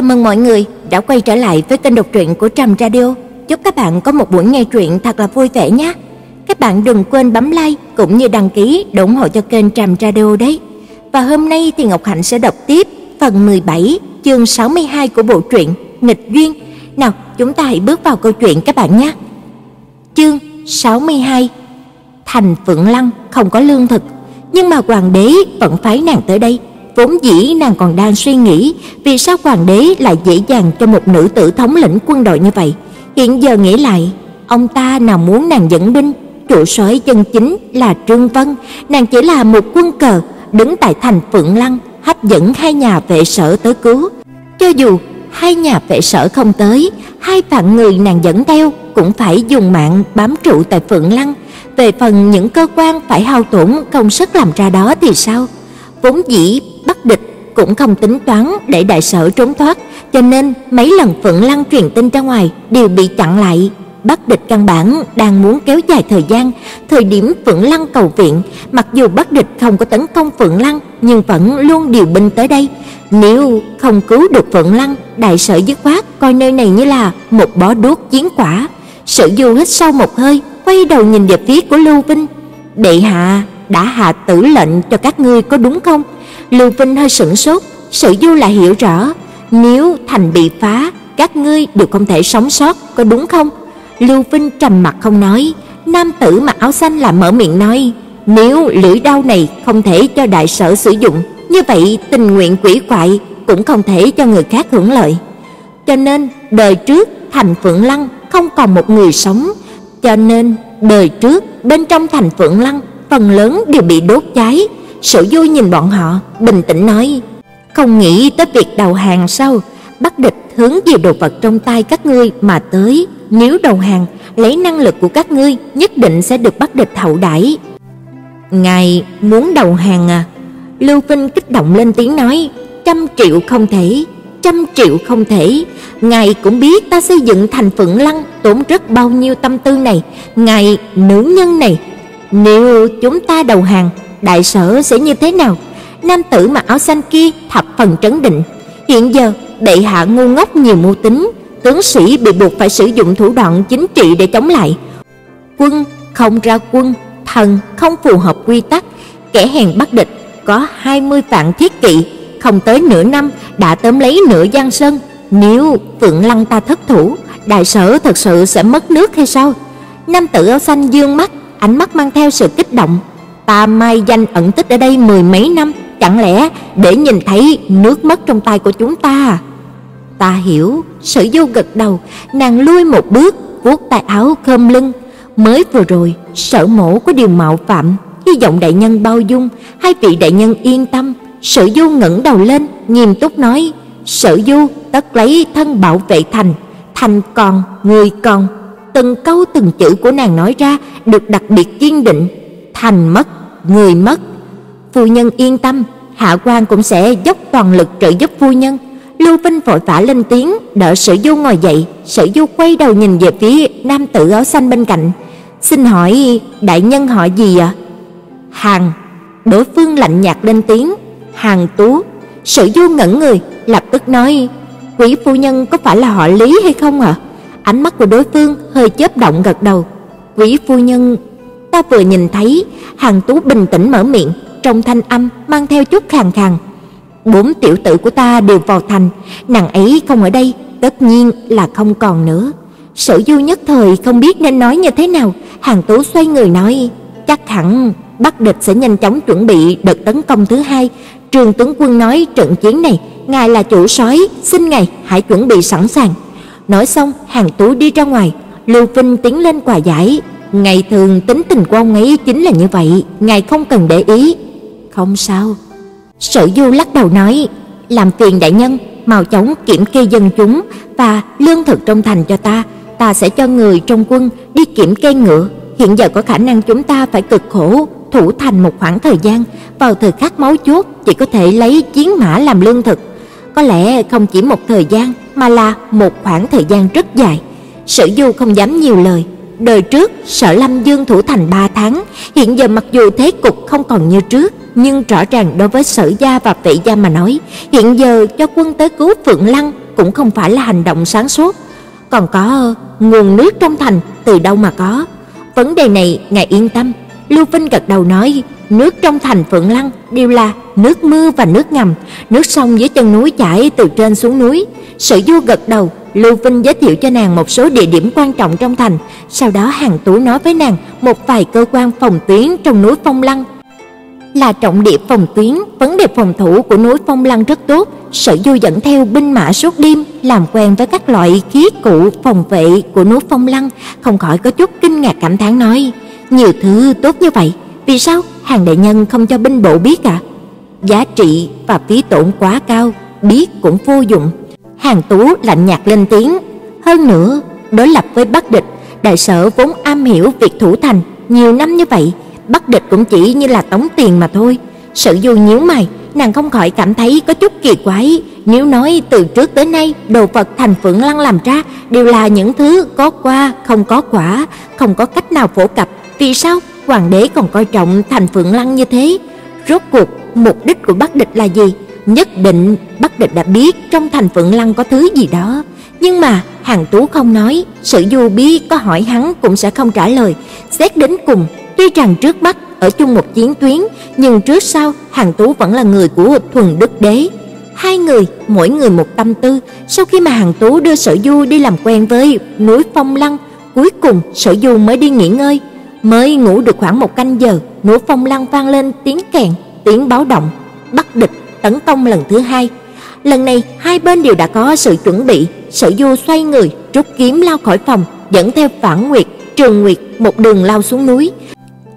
cảm ơn mọi người đã quay trở lại với kênh đọc truyện của Trầm Radio. Chúc các bạn có một buổi nghe truyện thật là vui vẻ nhé. Các bạn đừng quên bấm like cũng như đăng ký để ủng hộ cho kênh Trầm Radio đấy. Và hôm nay thì Ngọc Hạnh sẽ đọc tiếp phần 17, chương 62 của bộ truyện Nghịch duyên. Nào, chúng ta hãy bước vào câu chuyện các bạn nhé. Chương 62. Thành Phượng Lăng không có lương thực, nhưng mà hoàng đế vẫn phái nàng tới đây Vốn dĩ nàng còn đang suy nghĩ vì sao hoàng đế lại dễ dàng cho một nữ tử thống lĩnh quân đội như vậy. Hiện giờ nghĩ lại, ông ta nào muốn nàng dẫn binh, chủ soái chân chính là Trương Vân, nàng chỉ là một quân cờ đứng tại thành Phượng Lăng hấp dẫn hai nhà vệ sở tới cứu. Cho dù hai nhà vệ sở không tới, hai vạn người nàng dẫn theo cũng phải dùng mạng bám trụ tại Phượng Lăng. Về phần những cơ quan phải hao tổn công sức làm ra đó thì sao? Vốn dĩ Địch cũng không tính toán để đại sở trốn thoát, cho nên mấy lần Phượng Lăng truyền tin ra ngoài đều bị chặn lại. Bắc địch căn bản đang muốn kéo dài thời gian, thời điểm Phượng Lăng cầu viện, mặc dù Bắc địch không có tấn công Phượng Lăng, nhưng vẫn luôn điều binh tới đây. Nếu không cứu được Phượng Lăng, đại sở dứt khoát coi nơi này như là một bó đuốc chiến quả. Sở Du hít sâu một hơi, quay đầu nhìn về phía của Lưu Vinh. "Đệ hạ đã hạ tử lệnh cho các ngươi có đúng không?" Lưu Vinh hơi sửng sốt, sử Du lại hiểu rõ, nếu thành bị phá, các ngươi đều không thể sống sót, có đúng không? Lưu Vinh trầm mặt không nói, nam tử mặc áo xanh là mở miệng nói, nếu lưỡi đao này không thể cho đại sở sử dụng, như vậy tình nguyện quỷ quại cũng không thể cho người khác hưởng lợi. Cho nên đời trước thành Phượng Lăng không còn một người sống, cho nên đời trước bên trong thành Phượng Lăng phần lớn đều bị đốt cháy, Sở Du nhìn bọn họ, bình tĩnh nói: "Không nghĩ tới việc đầu hàng sao? bắt địch hướng về đồ vật trong tay các ngươi mà tới, nếu đầu hàng, lấy năng lực của các ngươi nhất định sẽ được bắt địch hậu đãi." "Ngài muốn đầu hàng à?" Lưu Vinh kích động lên tiếng nói: "Trăm triệu không thể, trăm triệu không thể. Ngài cũng biết ta xây dựng thành Phượng Lăng tốn rất bao nhiêu tâm tư này, ngài nữ nhân này, nếu chúng ta đầu hàng, đại sở sẽ như thế nào? Nam tử mặc áo xanh kia thập phần trấn định, hiện giờ bệ hạ ngu ngốc nhiều mưu tính, tướng sĩ bị buộc phải sử dụng thủ đoạn chính trị để chống lại. Quân không ra quân, thần không phù hợp quy tắc, kẻ hèn bắt địch có 20 vạn thiết kỵ, không tới nửa năm đã tóm lấy nửa giang sơn, nếu Phượng Lăng ta thất thủ, đại sở thật sự sẽ mất nước hay sao? Nam tử áo xanh dương mắt, ánh mắt mang theo sự kích động, ta mai danh ẩn tích ở đây mười mấy năm, chẳng lẽ để nhìn thấy nước mất trong tay của chúng ta à? Ta hiểu, Sử Du gật đầu, nàng lui một bước, vuốt tay áo khom lưng, mới vừa rồi, Sở Mộ có điều mạo phạm, hy vọng đại nhân bao dung, hai vị đại nhân yên tâm. Sử Du ngẩng đầu lên, nghiêm túc nói: "Sử Du tất lấy thân bảo vệ thành, thành còn, người còn." Từng câu từng chữ của nàng nói ra được đặc biệt kiên định, thành mất người mất. Phu nhân yên tâm, hạ quan cũng sẽ dốc toàn lực trợ giúp phu nhân. Lưu Vinh vội vã lên tiếng, đỡ sử Du ngồi dậy, sử Du quay đầu nhìn về phía nam tử áo xanh bên cạnh. "Xin hỏi đại nhân họ gì ạ?" À? "Hàn." Đối phương lạnh nhạt lên tiếng, "Hàn Tú." sử Du ngẩn người, lập tức nói, "Quý phu nhân có phải là họ Lý hay không ạ?" À? Ánh mắt của đối phương hơi chớp động gật đầu. "Quý phu nhân Ta vừa nhìn thấy, Hàn Tú bình tĩnh mở miệng, trong thanh âm mang theo chút khàn khàn. Bốn tiểu tử của ta đều vào thành, nàng ấy không ở đây, tất nhiên là không còn nữa. Sở Du nhất thời không biết nên nói như thế nào, Hàn Tú xoay người nói, chắc hẳn Bắc địch sẽ nhanh chóng chuẩn bị đợt tấn công thứ hai. Trường tướng quân nói trận chiến này, ngài là chủ soái, xin ngài hãy chuẩn bị sẵn sàng. Nói xong, Hàn Tú đi ra ngoài, Lưu Vinh tiến lên quà giải, Ngày thường tính tình của ông ấy chính là như vậy, ngài không cần để ý. Không sao. Sở Du lắc đầu nói, làm phiền đại nhân, mau chóng kiểm kê dân chúng và lương thực trong thành cho ta, ta sẽ cho người trong quân đi kiểm kê ngựa. Hiện giờ có khả năng chúng ta phải cực khổ thủ thành một khoảng thời gian, vào thời khắc máu chốt chỉ có thể lấy chiến mã làm lương thực. Có lẽ không chỉ một thời gian mà là một khoảng thời gian rất dài. Sở Du không dám nhiều lời, đời trước Sở Lâm Dương thủ thành 3 tháng, hiện giờ mặc dù thế cục không còn như trước, nhưng rõ ràng đối với Sở gia và Vệ gia mà nói, hiện giờ cho quân tới cứu Phượng Lăng cũng không phải là hành động sáng suốt. Còn có nguồn nước trong thành từ đâu mà có? Vấn đề này ngài yên tâm. Lưu Vinh gật đầu nói, nước trong thành Phượng Lăng đều là nước mưa và nước ngầm, nước sông dưới chân núi chảy từ trên xuống núi. Sở Du gật đầu, Lưu Vinh giới thiệu cho nàng một số địa điểm quan trọng trong thành, sau đó Hàng Tú nói với nàng một vài cơ quan phòng tuyến trong núi Phong Lăng. Là trọng địa phòng tuyến, vấn đề phòng thủ của núi Phong Lăng rất tốt, Sở Du dẫn theo binh mã suốt đêm, làm quen với các loại khí cụ phòng vệ của núi Phong Lăng, không khỏi có chút kinh ngạc cảm thán nói: "Nhiều thứ tốt như vậy, vì sao hàng đại nhân không cho binh bộ biết à?" Giá trị và phí tổn quá cao, biết cũng vô dụng. Hàng Tú lạnh nhạt lên tiếng, hơn nữa, đối lập với Bắc địch, đại sở vốn am hiểu việc thủ thành, nhiều năm như vậy, Bắc địch cũng chỉ như là tống tiền mà thôi. Sở Du nhíu mày, nàng không khỏi cảm thấy có chút kỳ quái, nếu nói từ trước tới nay đồ vật thành Phượng Lăng làm ra đều là những thứ có qua không có quả, không có cách nào phổ cập, vì sao hoàng đế còn coi trọng thành Phượng Lăng như thế? Rốt cuộc mục đích của Bắc địch là gì? Nhất định Bắc địch đã biết trong thành Phượng Lăng có thứ gì đó, nhưng mà Hàng Tú không nói, Sử Du biết có hỏi hắn cũng sẽ không trả lời. Xét đến cùng, tuy rằng trước mắt ở chung một chiến tuyến, nhưng trước sau Hàng Tú vẫn là người của thuần đức đế. Hai người, mỗi người một tâm tư, sau khi mà Hàng Tú đưa Sở Du đi làm quen với núi Phong Lăng, cuối cùng Sở Du mới đi nghỉ ngơi, mới ngủ được khoảng một canh giờ, núi Phong Lăng vang lên tiếng kèn, tiếng báo động, bắt địch tấn công lần thứ hai. Lần này hai bên đều đã có sự chuẩn bị, Sở Du xoay người, rút kiếm lao khỏi phòng, dẫn theo Phản Nguyệt, Trường Nguyệt một đường lao xuống núi.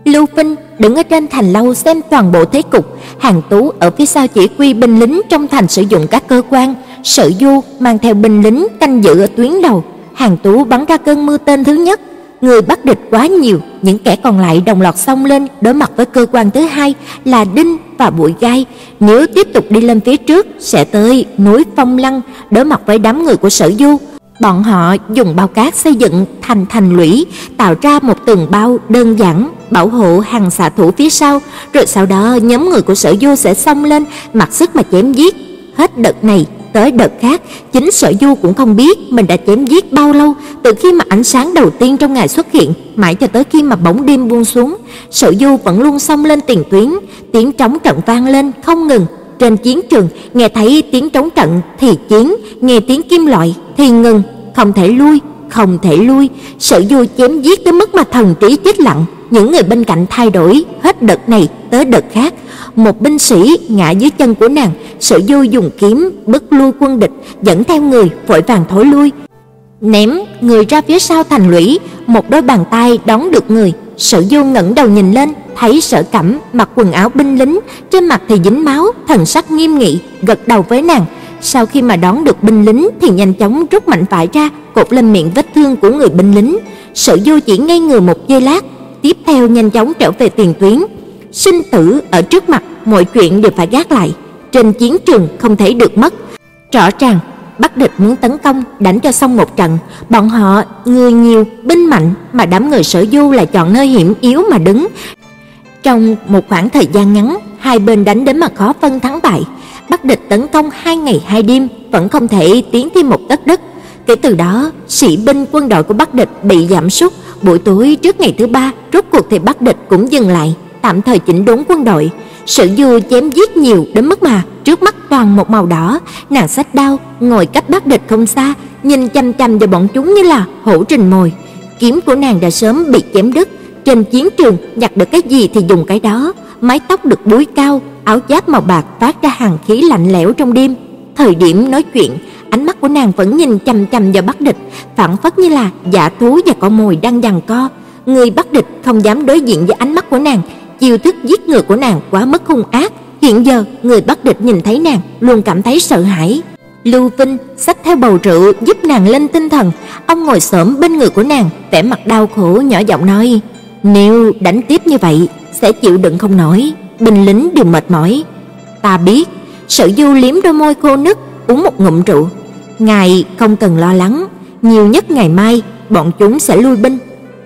Lưu Vinh đứng ở trên thành lâu xem toàn bộ thế cục, Hàng Tú ở phía sau chỉ huy binh lính trong thành sử dụng các cơ quan, Sở Du mang theo binh lính canh giữ ở tuyến đầu, Hàng Tú bắn ra cơn mưa tên thứ nhất, người bắt địch quá nhiều, những kẻ còn lại đồng loạt xông lên đối mặt với cơ quan thứ hai là Đinh và Bụi Gai, nếu tiếp tục đi lên phía trước sẽ tới núi Phong Lăng đối mặt với đám người của Sở Du. Bọn họ dùng bao cát xây dựng thành thành lũy, tạo ra một tường bao đơn giản bảo hộ hàng xạ thủ phía sau, rồi sau đó nhóm người của Sở Du sẽ xông lên, mặc sức mà chém giết. Hết đợt này tới đợt khác, chính Sở Du cũng không biết mình đã chém giết bao lâu, từ khi mà ánh sáng đầu tiên trong ngày xuất hiện, mãi cho tới khi mà bóng đêm buông xuống, Sở Du vẫn luôn xông lên tiền tuyến, tiếng trống trận vang lên không ngừng. Trên chiến trường, nghe thấy tiếng trống trận thì chiến, nghe tiếng kim loại thì ngừng, không thể lui, không thể lui, Sở Du chém giết tới mức mà thần trí chết lặng, những người bên cạnh thay đổi, hết đợt này tới đợt khác. Một binh sĩ ngã dưới chân của nàng, Sở Du dùng kiếm bức lui quân địch, dẫn theo người vội vàng thối lui, ném người ra phía sau thành lũy, một đôi bàn tay đón được người. Sở Du ngẩng đầu nhìn lên, thấy Sở Cẩm mặc quần áo binh lính, trên mặt thì dính máu, thần sắc nghiêm nghị, gật đầu với nàng. Sau khi mà đón được binh lính thì nhanh chóng rút mạnh vải ra, cột lên miệng vết thương của người binh lính. Sở Du chỉ ngây người một giây lát, tiếp theo nhanh chóng trở về tiền tuyến. Sinh tử ở trước mặt, mọi chuyện đều phải gác lại. Trên chiến trường không thể được mất. Rõ ràng Bắc địch muốn tấn công, đánh cho xong một trận, bọn họ người nhiều, binh mạnh mà đám người Sở Du lại chọn nơi hiểm yếu mà đứng. Trong một khoảng thời gian ngắn, hai bên đánh đến mà khó phân thắng bại. Bắc địch tấn công hai ngày hai đêm vẫn không thể tiến thêm một tấc đất. Kể từ đó, sĩ binh quân đội của Bắc địch bị giảm sút, buổi tối trước ngày thứ ba, rốt cuộc thì Bắc địch cũng dừng lại, tạm thời chỉnh đốn quân đội. Sử Du chém giết nhiều đến mức mà trước mắt toàn một màu đỏ, nàng xách đao, ngồi cách Bắc địch không xa, nhìn chăm chăm vào bọn chúng như là hổ trình mồi. Kiếm của nàng đã sớm bị chém đứt, trên chiến trường nhặt được cái gì thì dùng cái đó, mái tóc được búi cao, áo giáp màu bạc phát ra hàn khí lạnh lẽo trong đêm. Thời điểm nói chuyện, ánh mắt của nàng vẫn nhìn chằm chằm vào Bắc Địch, phản phất như là giả thú và con mồi đang giằng co. Người Bắc Địch không dám đối diện với ánh mắt của nàng, chiêu thức giết người của nàng quá mức hung ác, hiện giờ người Bắc Địch nhìn thấy nàng luôn cảm thấy sợ hãi. Lưu Vinh xách theo bầu rượu giúp nàng lên tinh thần, ông ngồi xổm bên người của nàng, vẻ mặt đau khổ nhỏ giọng nói: "Nếu đánh tiếp như vậy sẽ chịu đựng không nổi, binh lính đều mệt mỏi." "Ta biết." Sở Du liếm đôi môi khô nứt, uống một ngụm rượu. "Ngài không cần lo lắng, nhiều nhất ngày mai bọn chúng sẽ lui binh."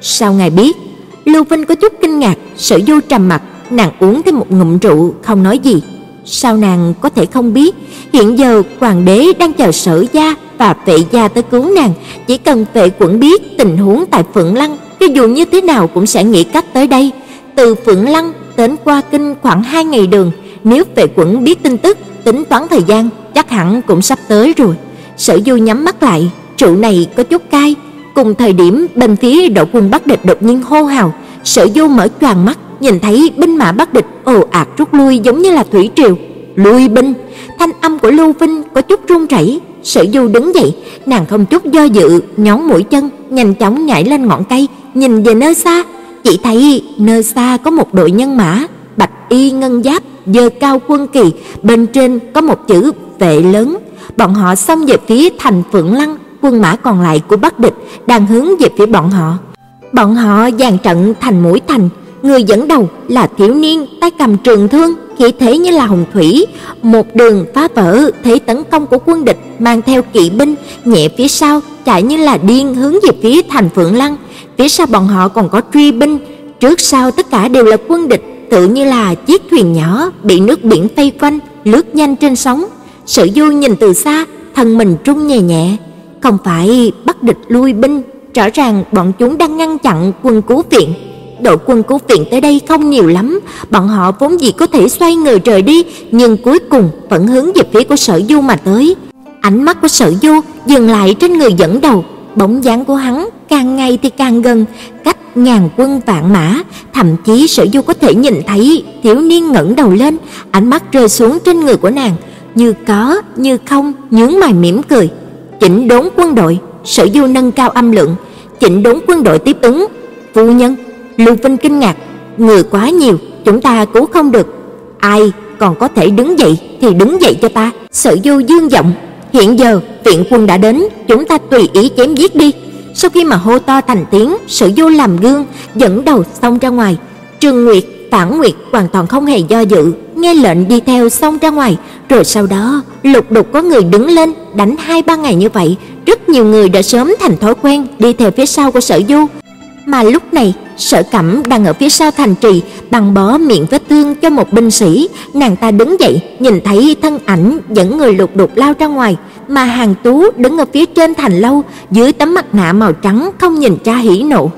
Sao ngài biết? Lưu Vinh có chút kinh ngạc, Sở Du trầm mặt, nàng uống thêm một ngụm rượu không nói gì. Sao nàng có thể không biết? Hiện giờ hoàng đế đang chờ Sở gia và Vệ gia tới cứu nàng, chỉ cần Vệ Quẩn biết tình huống tại Phượng Lăng, cho dù như thế nào cũng sẽ nghĩ cách tới đây. Từ Phượng Lăng đến qua kinh khoảng 2 ngày đường, nếu Vệ Quẩn biết tin tức, tính toán thời gian, chắc hẳn cũng sắp tới rồi. Sở Du nhắm mắt lại, trụ này có chút cay, cùng thời điểm bên phía đội quân Bắc địch đột nhiên hô hào, Sở Du mở choàng mắt, nhìn thấy binh mã Bắc địch ồ ạt rút lui giống như là thủy triều. Lui binh, thanh âm của Lưu Vinh có chút run rẩy, Sở Du đứng dậy, nàng không chút do dự, nhón mũi chân, nhanh chóng nhảy lên ngọn cây, nhìn về nơi xa, chỉ thấy nơi xa có một đội nhân mã, bạch y ngân giáp, giơ cao quân kỳ, bên trên có một chữ vệ lớn. Bọn họ xông về phía thành Phượng Lăng, quân mã còn lại của Bắc địch đang hướng về phía bọn họ. Bọn họ dàn trận thành mũi thành, người dẫn đầu là thiếu niên tay cầm trường thương, khí thế như là hồng thủy, một đường phá vỡ thế tấn công của quân địch, mang theo kỵ binh, nhẹ phía sau chạy như là điên hướng về phía thành Phượng Lăng. Phía sau bọn họ còn có truy binh, trước sau tất cả đều là quân địch, tự như là chiếc thuyền nhỏ bị nước biển vây quanh, lướt nhanh trên sóng. Sở Du nhìn từ xa, thân mình run nhẹ nhẹ, không phải bắt địch lui binh, rõ ràng bọn chúng đang ngăn chặn quân cứu viện. Đội quân cứu viện tới đây không nhiều lắm, bọn họ vốn dĩ có thể xoay người rời đi, nhưng cuối cùng vẫn hướng về phía của Sở Du mà tới. Ánh mắt của Sở Du dừng lại trên người dẫn đầu, bóng dáng của hắn càng ngày thì càng gần, cách ngàn quân vạn mã, thậm chí Sở Du có thể nhìn thấy thiếu niên ngẩng đầu lên, ánh mắt rơi xuống trên người của nàng, như có như không, nhướng mày mỉm cười. Chỉnh đốn quân đội, Sở Du nâng cao âm lượng, chỉnh đốn quân đội tiếp ứng. Phu nhân, Lưu Vinh kinh ngạc, người quá nhiều, chúng ta cứu không được. Ai còn có thể đứng dậy thì đứng dậy cho ta. Sở Du dương giọng, hiện giờ viện quân đã đến, chúng ta tùy ý chém giết đi. Sau khi mà hô to thành tiếng, Sở Du làm gương, dẫn đầu xông ra ngoài. Trương Nguyệt, Tản Nguyệt hoàn toàn không hề do dự, nghe lệnh đi theo xông ra ngoài, rồi sau đó lục đục có người đứng lên, đánh hai ba ngày như vậy, rất nhiều người đã sớm thành thói quen đi theo phía sau của Sở Du. Mà lúc này, Sở Cẩm đang ở phía sau thành trì, băng bó miệng vết thương cho một binh sĩ, nàng ta đứng dậy, nhìn thấy thân ảnh dẫn người lục đục lao ra ngoài, mà Hàng Tú đứng ở phía trên thành lâu, dưới tấm mặt nạ màu trắng không nhìn ra hỉ nộ.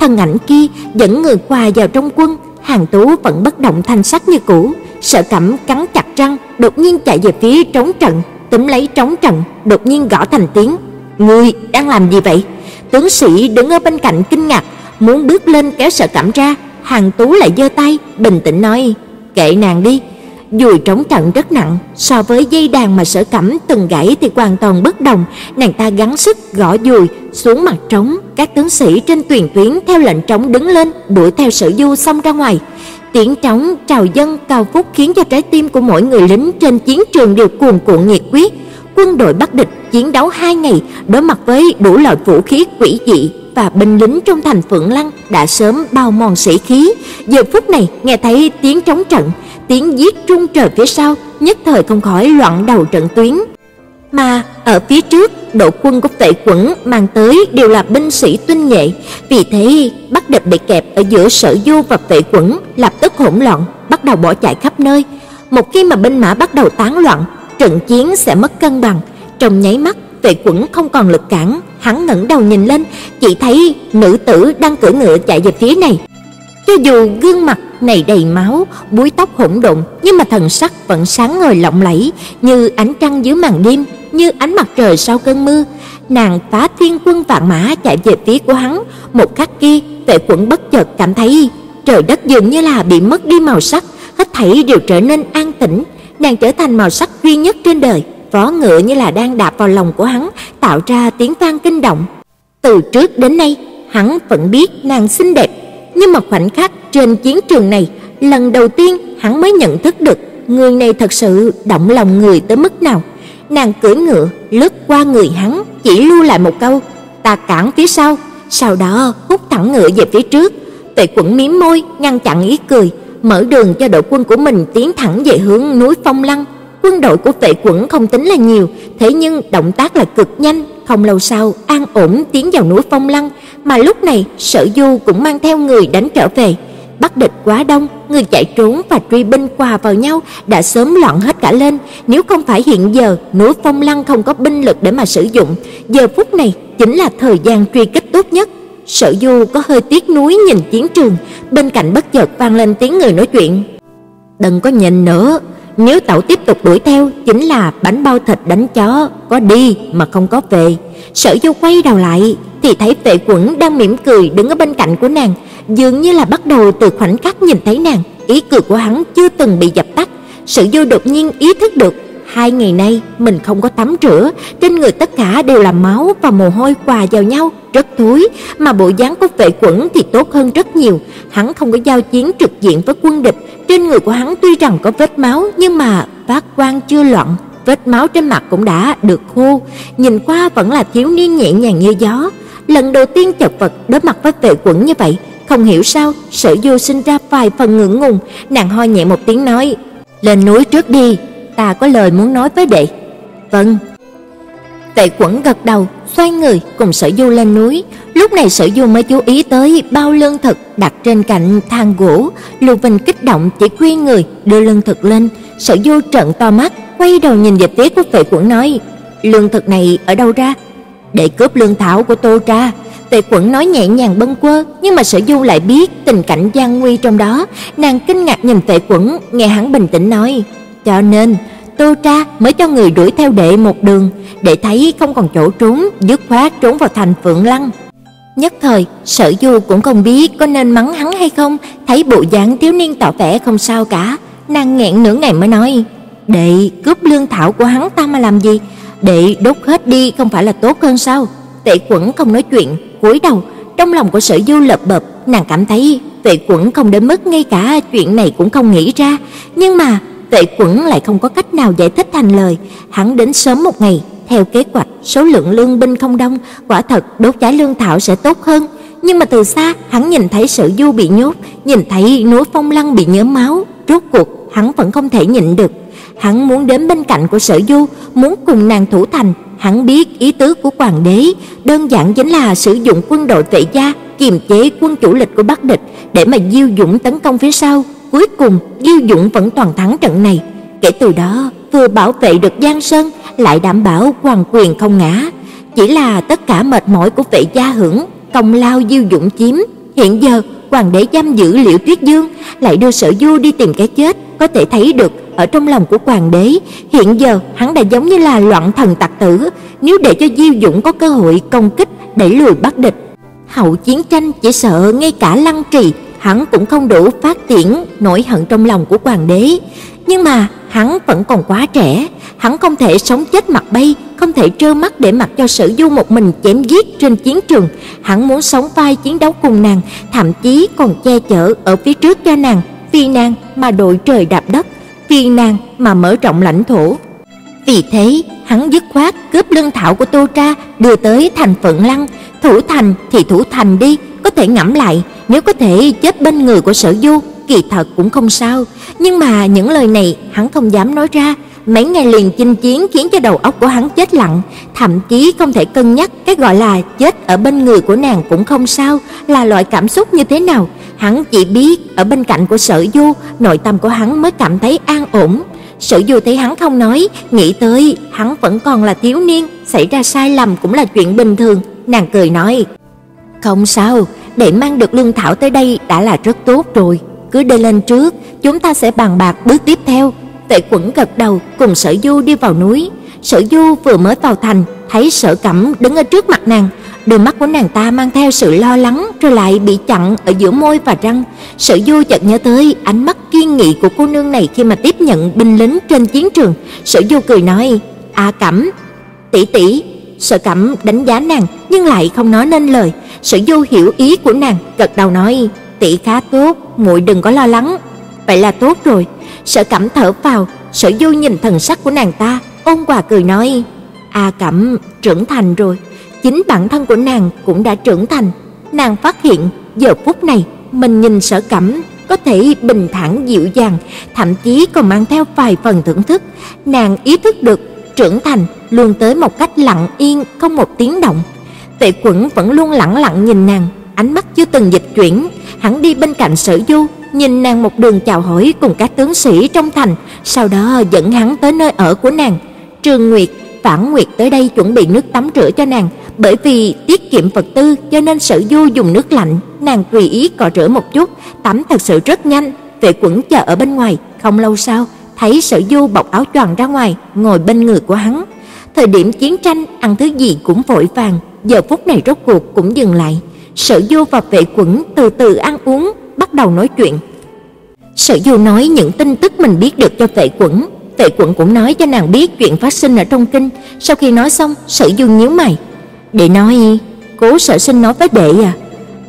Thân ảnh kia dẫn người qua vào trong quân, Hàng Tú vẫn bất động thanh sắc như cũ, Sở Cẩm cắn chặt răng, đột nhiên chạy về phía trống trận, túm lấy trống trận, đột nhiên gõ thành tiếng. "Ngươi đang làm gì vậy?" Tướng sĩ đứng ở bên cạnh kinh ngạc, muốn bước lên kéo Sở cảm ra, Hàng Tú lại giơ tay, bình tĩnh nói: "Kệ nàng đi." Dùi trống trận rất nặng, so với dây đàn mà Sở Cẩm từng gãy thì hoàn toàn bất đồng, nàng ta gắng sức gõ dùi xuống mặt trống, các tướng sĩ trên tuyền tuyến theo lệnh trống đứng lên, đuổi theo Sở Du xông ra ngoài. Tiếng trống chào dân cao phúc khiến cho trái tim của mỗi người lính trên chiến trường đều cuồn cuộn nhiệt huyết. Quân đội Bắc địch chiến đấu hai ngày, đối mặt với đủ loại vũ khí quỷ dị và binh lính trong thành Phượng Lăng đã sớm bao mòn sĩ khí. Giờ phút này nghe thấy tiếng trống trận, tiếng giết trung trời phía sau, nhất thời không khỏi loạn đầu trận tuyến. Mà ở phía trước, đội quân của Vệ Quẩn mang tới đều là binh sĩ tinh nhuệ, vì thế Bắc địch bị kẹp ở giữa Sở Du và Vệ Quẩn, lập tức hỗn loạn, bắt đầu bỏ chạy khắp nơi. Một khi mà binh mã bắt đầu tán loạn, trận chiến sẽ mất cân bằng. Trong nháy mắt, Vệ Quẩn không còn lực cản, hắn ngẩng đầu nhìn lên, chỉ thấy nữ tử đang cưỡi ngựa chạy về phía này. Cho dù gương mặt này đầy máu, búi tóc hỗn độn, nhưng mà thần sắc vẫn sáng ngời lộng lẫy, như ánh trăng dưới màn đêm, như ánh mặt trời sau cơn mưa. Nàng phá thiên quân vạn mã chạy về phía của hắn, một khắc kia, Vệ Quẩn bất chợt cảm thấy trời đất dường như là bị mất đi màu sắc, hết thảy đều trở nên an tĩnh, nàng trở thành màu sắc duy nhất trên đời, vó ngựa như là đang đạp vào lòng của hắn, tạo ra tiếng vang kinh động. Từ trước đến nay, hắn vẫn biết nàng xinh đẹp, nhưng mà khoảnh khắc trên chiến trường này, lần đầu tiên hắn mới nhận thức được người này thật sự động lòng người tới mức nào. Nàng cưỡi ngựa lướt qua người hắn, chỉ lưu lại một câu: "Ta cản phía sau." Sau đó hút thẳng ngựa về phía trước. Tề Quẩn mím môi, ngăn chặn ý cười, mở đường cho đội quân của mình tiến thẳng về hướng núi Phong Lăng. Quân đội của Vệ Quẩn không tính là nhiều, thế nhưng động tác là cực nhanh, không lâu sau, An ổn tiến vào núi Phong Lăng, mà lúc này Sở Du cũng mang theo người đánh trở về. Bắc địch quá đông, người chạy trốn và truy binh hòa vào nhau đã sớm loạn hết cả lên, nếu không phải hiện giờ núi Phong Lăng không có binh lực để mà sử dụng, giờ phút này chính là thời gian truy kích tốt nhất. Sở Du có hơi tiếc nuối nhìn chiến trường, bên cạnh bất chợt vang lên tiếng người nói chuyện. "Đừng có nhìn nữa, nếu tẩu tiếp tục đuổi theo chính là bánh bao thịt đánh chó, có đi mà không có về." Sở Du quay đầu lại thì thấy Vệ Quẩn đang mỉm cười đứng ở bên cạnh của nàng, dường như là bắt đầu từ khoảnh khắc nhìn thấy nàng, ý cười của hắn chưa từng bị dập tắt. Sở Du đột nhiên ý thức được Hai ngày nay mình không có tắm rửa, trên người tất cả đều là máu và mồ hôi hòa vào nhau, rất thối, mà bộ dáng của vệ quẩn thì tốt hơn rất nhiều. Hắn không có giao chiến trực diện với quân địch, trên người của hắn tuy rằng có vết máu nhưng mà phát quang chưa loạn, vết máu trên mặt cũng đã được khô, nhìn qua vẫn là thiếu niên nhẹ nhàng như gió. Lần đầu tiên chật vật đối mặt với vệ quẩn như vậy, không hiểu sao, Sở Du sinh ra vài phần ngượng ngùng, nàng ho nhẹ một tiếng nói: "Lên núi trước đi, ta có lời muốn nói với đệ." "Vâng." Tệ Quẩn gật đầu, xoay người cùng Sở Du lên núi. Lúc này Sở Du mới chú ý tới bao lương thực đặt trên cạnh thang gỗ, Lưu Vinh kích động chỉ quy người đưa lương thực lên. Sở Du trợn to mắt, quay đầu nhìn về phía của Tệ Quẩn nói: "Lương thực này ở đâu ra?" "Để cướp lương thảo của Tô ra." Tề Quẩn nói nhẹ nhàng bâng quơ, nhưng mà Sở Du lại biết tình cảnh gian nguy trong đó, nàng kinh ngạc nhìn Tề Quẩn, nghe hắn bình tĩnh nói: "Cho nên Tô Tra mới cho người đuổi theo đệ một đường, để thấy không còn chỗ trốn, dứt khoát trốn vào thành Phượng Lăng." Nhất thời, Sở Du cũng không biết có nên mắng hắn hay không, thấy bộ dáng thiếu niên tỏ vẻ không sao cả, nàng nghẹn nửa ngày mới nói: "Đệ cướp lương thảo của hắn ta mà làm gì? Đệ đốt hết đi không phải là tốt hơn sao?" Tệ Quẩn không nói chuyện, cúi đầu, trong lòng của Sở Du lập bập, nàng cảm thấy Tệ Quẩn không đến mức ngay cả chuyện này cũng không nghĩ ra, nhưng mà Tệ Quẩn lại không có cách nào giải thích thành lời, hắn đến sớm một ngày, theo kế hoạch, số lượng lương binh không đông, quả thật đốt cháy lương thảo sẽ tốt hơn, nhưng mà từ xa, hắn nhìn thấy Sở Du bị nhốt, nhìn thấy núi Phong Lăng bị nhớ máu, rốt cuộc hắn vẫn không thể nhịn được. Hắn muốn đến bên cạnh của Sở Du, muốn cùng nàng thủ thành, hắn biết ý tứ của hoàng đế, đơn giản chính là sử dụng quân đội vệ gia kiềm chế quân chủ lực của Bắc địch để mà Diêu Dũng tấn công phía sau, cuối cùng Diêu Dũng vẫn toàn thắng trận này. Kể từ đó, vừa bảo vệ được Giang Sơn, lại đảm bảo hoàng quyền không ngã. Chỉ là tất cả mệt mỏi của vệ gia hưởng, công lao Diêu Dũng chiếm, hiện giờ hoàng đế giam giữ Liễu Tuyết Dương, lại đưa Sở Du đi tìm cái chết, có thể thấy được ở trong lòng của hoàng đế, hiện giờ hắn đã giống như là loạn thần tặc tử, nếu để cho Diêu Dũng có cơ hội công kích đẩy lùi Bắc địch, hậu chiến tranh chỉ sợ ngay cả Lăng Trì hắn cũng không đủ phát tiễn nỗi hận trong lòng của hoàng đế. Nhưng mà hắn vẫn còn quá trẻ, hắn không thể sống chết mặc bay, không thể trơ mắt để mặc cho sử Du một mình chém giết trên chiến trường. Hắn muốn sống vai chiến đấu cùng nàng, thậm chí còn che chở ở phía trước cho nàng, vì nàng mà đội trời đạp đất, vì nàng mà mở rộng lãnh thổ. Vì thế, hắn dứt khoát cướp lương thảo của Tô Tra đưa tới thành Phượng Lăng, thủ thành thì thủ thành đi, có thể ngẫm lại, nếu có thể chết bên người của Sở Du, kỳ thật cũng không sao, nhưng mà những lời này hắn không dám nói ra, mấy ngày liền chinh chiến khiến cho đầu óc của hắn chết lặng, thậm chí không thể cân nhắc cái gọi là chết ở bên người của nàng cũng không sao, là loại cảm xúc như thế nào, hắn chỉ biết ở bên cạnh của Sở Du, nội tâm của hắn mới cảm thấy an ổn. Sở Du thấy hắn không nói, nghĩ tới hắn vẫn còn là thiếu niên, xảy ra sai lầm cũng là chuyện bình thường, nàng cười nói: "Không sao, để mang được lương thảo tới đây đã là rất tốt rồi, cứ đi lên trước, chúng ta sẽ bàn bạc bước tiếp theo." Tệ Quẩn gật đầu, cùng Sở Du đi vào núi. Sở Du vừa mới vào thành, thấy Sở Cẩm đứng ở trước mặt nàng, đôi mắt của nàng ta mang theo sự lo lắng rồi lại bị chặn ở giữa môi và răng. Sở Du chợt nhớ tới ánh mắt kiên nghị của cô nương này khi mà tiếp nhận binh lính trên chiến trường. Sở Du cười nói: "A Cẩm, tỷ tỷ." Sở Cẩm đánh giá nàng nhưng lại không nói nên lời. Sở Du hiểu ý của nàng, gật đầu nói: "Tỷ khá tốt, muội đừng có lo lắng." "Vậy là tốt rồi." Sở Cẩm thở vào, Sở Du nhìn thần sắc của nàng ta, ôn hòa cười nói: "A Cẩm trưởng thành rồi." Chính bản thân của nàng cũng đã trưởng thành, nàng phát hiện giờ phút này mình nhìn Sở Cẩm có thể bình thản dịu dàng, thậm chí còn mang theo vài phần thưởng thức, nàng ý thức được trưởng thành luôn tới một cách lặng yên không một tiếng động. Tệ Quẩn vẫn luôn lặng lặng nhìn nàng, ánh mắt chưa từng dịch chuyển, hắn đi bên cạnh Sở Du, nhìn nàng một đường chào hỏi cùng các tướng sĩ trong thành, sau đó dẫn hắn tới nơi ở của nàng. Trường Nguyệt, Phản Nguyệt tới đây chuẩn bị nước tắm rửa cho nàng, bởi vì tiết kiệm vật tư cho nên Sở Du dùng nước lạnh, nàng tùy ý cọ rửa một chút, tắm thật sự rất nhanh. Vệ Quẩn chờ ở bên ngoài, không lâu sau, thấy Sở Du bọc áo choàng ra ngoài, ngồi bên người của hắn. Thời điểm chiến tranh, ăn thứ gì cũng vội vàng, giờ phút này rốt cuộc cũng dừng lại. Sở Du và Vệ Quẩn từ từ ăn uống, bắt đầu nói chuyện. Sở Du nói những tin tức mình biết được cho Vệ Quẩn, Vệ Quẩn cũng nói cho nàng biết chuyện phát sinh ở trong kinh. Sau khi nói xong, Sở Du nhíu mày. "Đệ nói, Cố Sở Sinh nói với đệ à?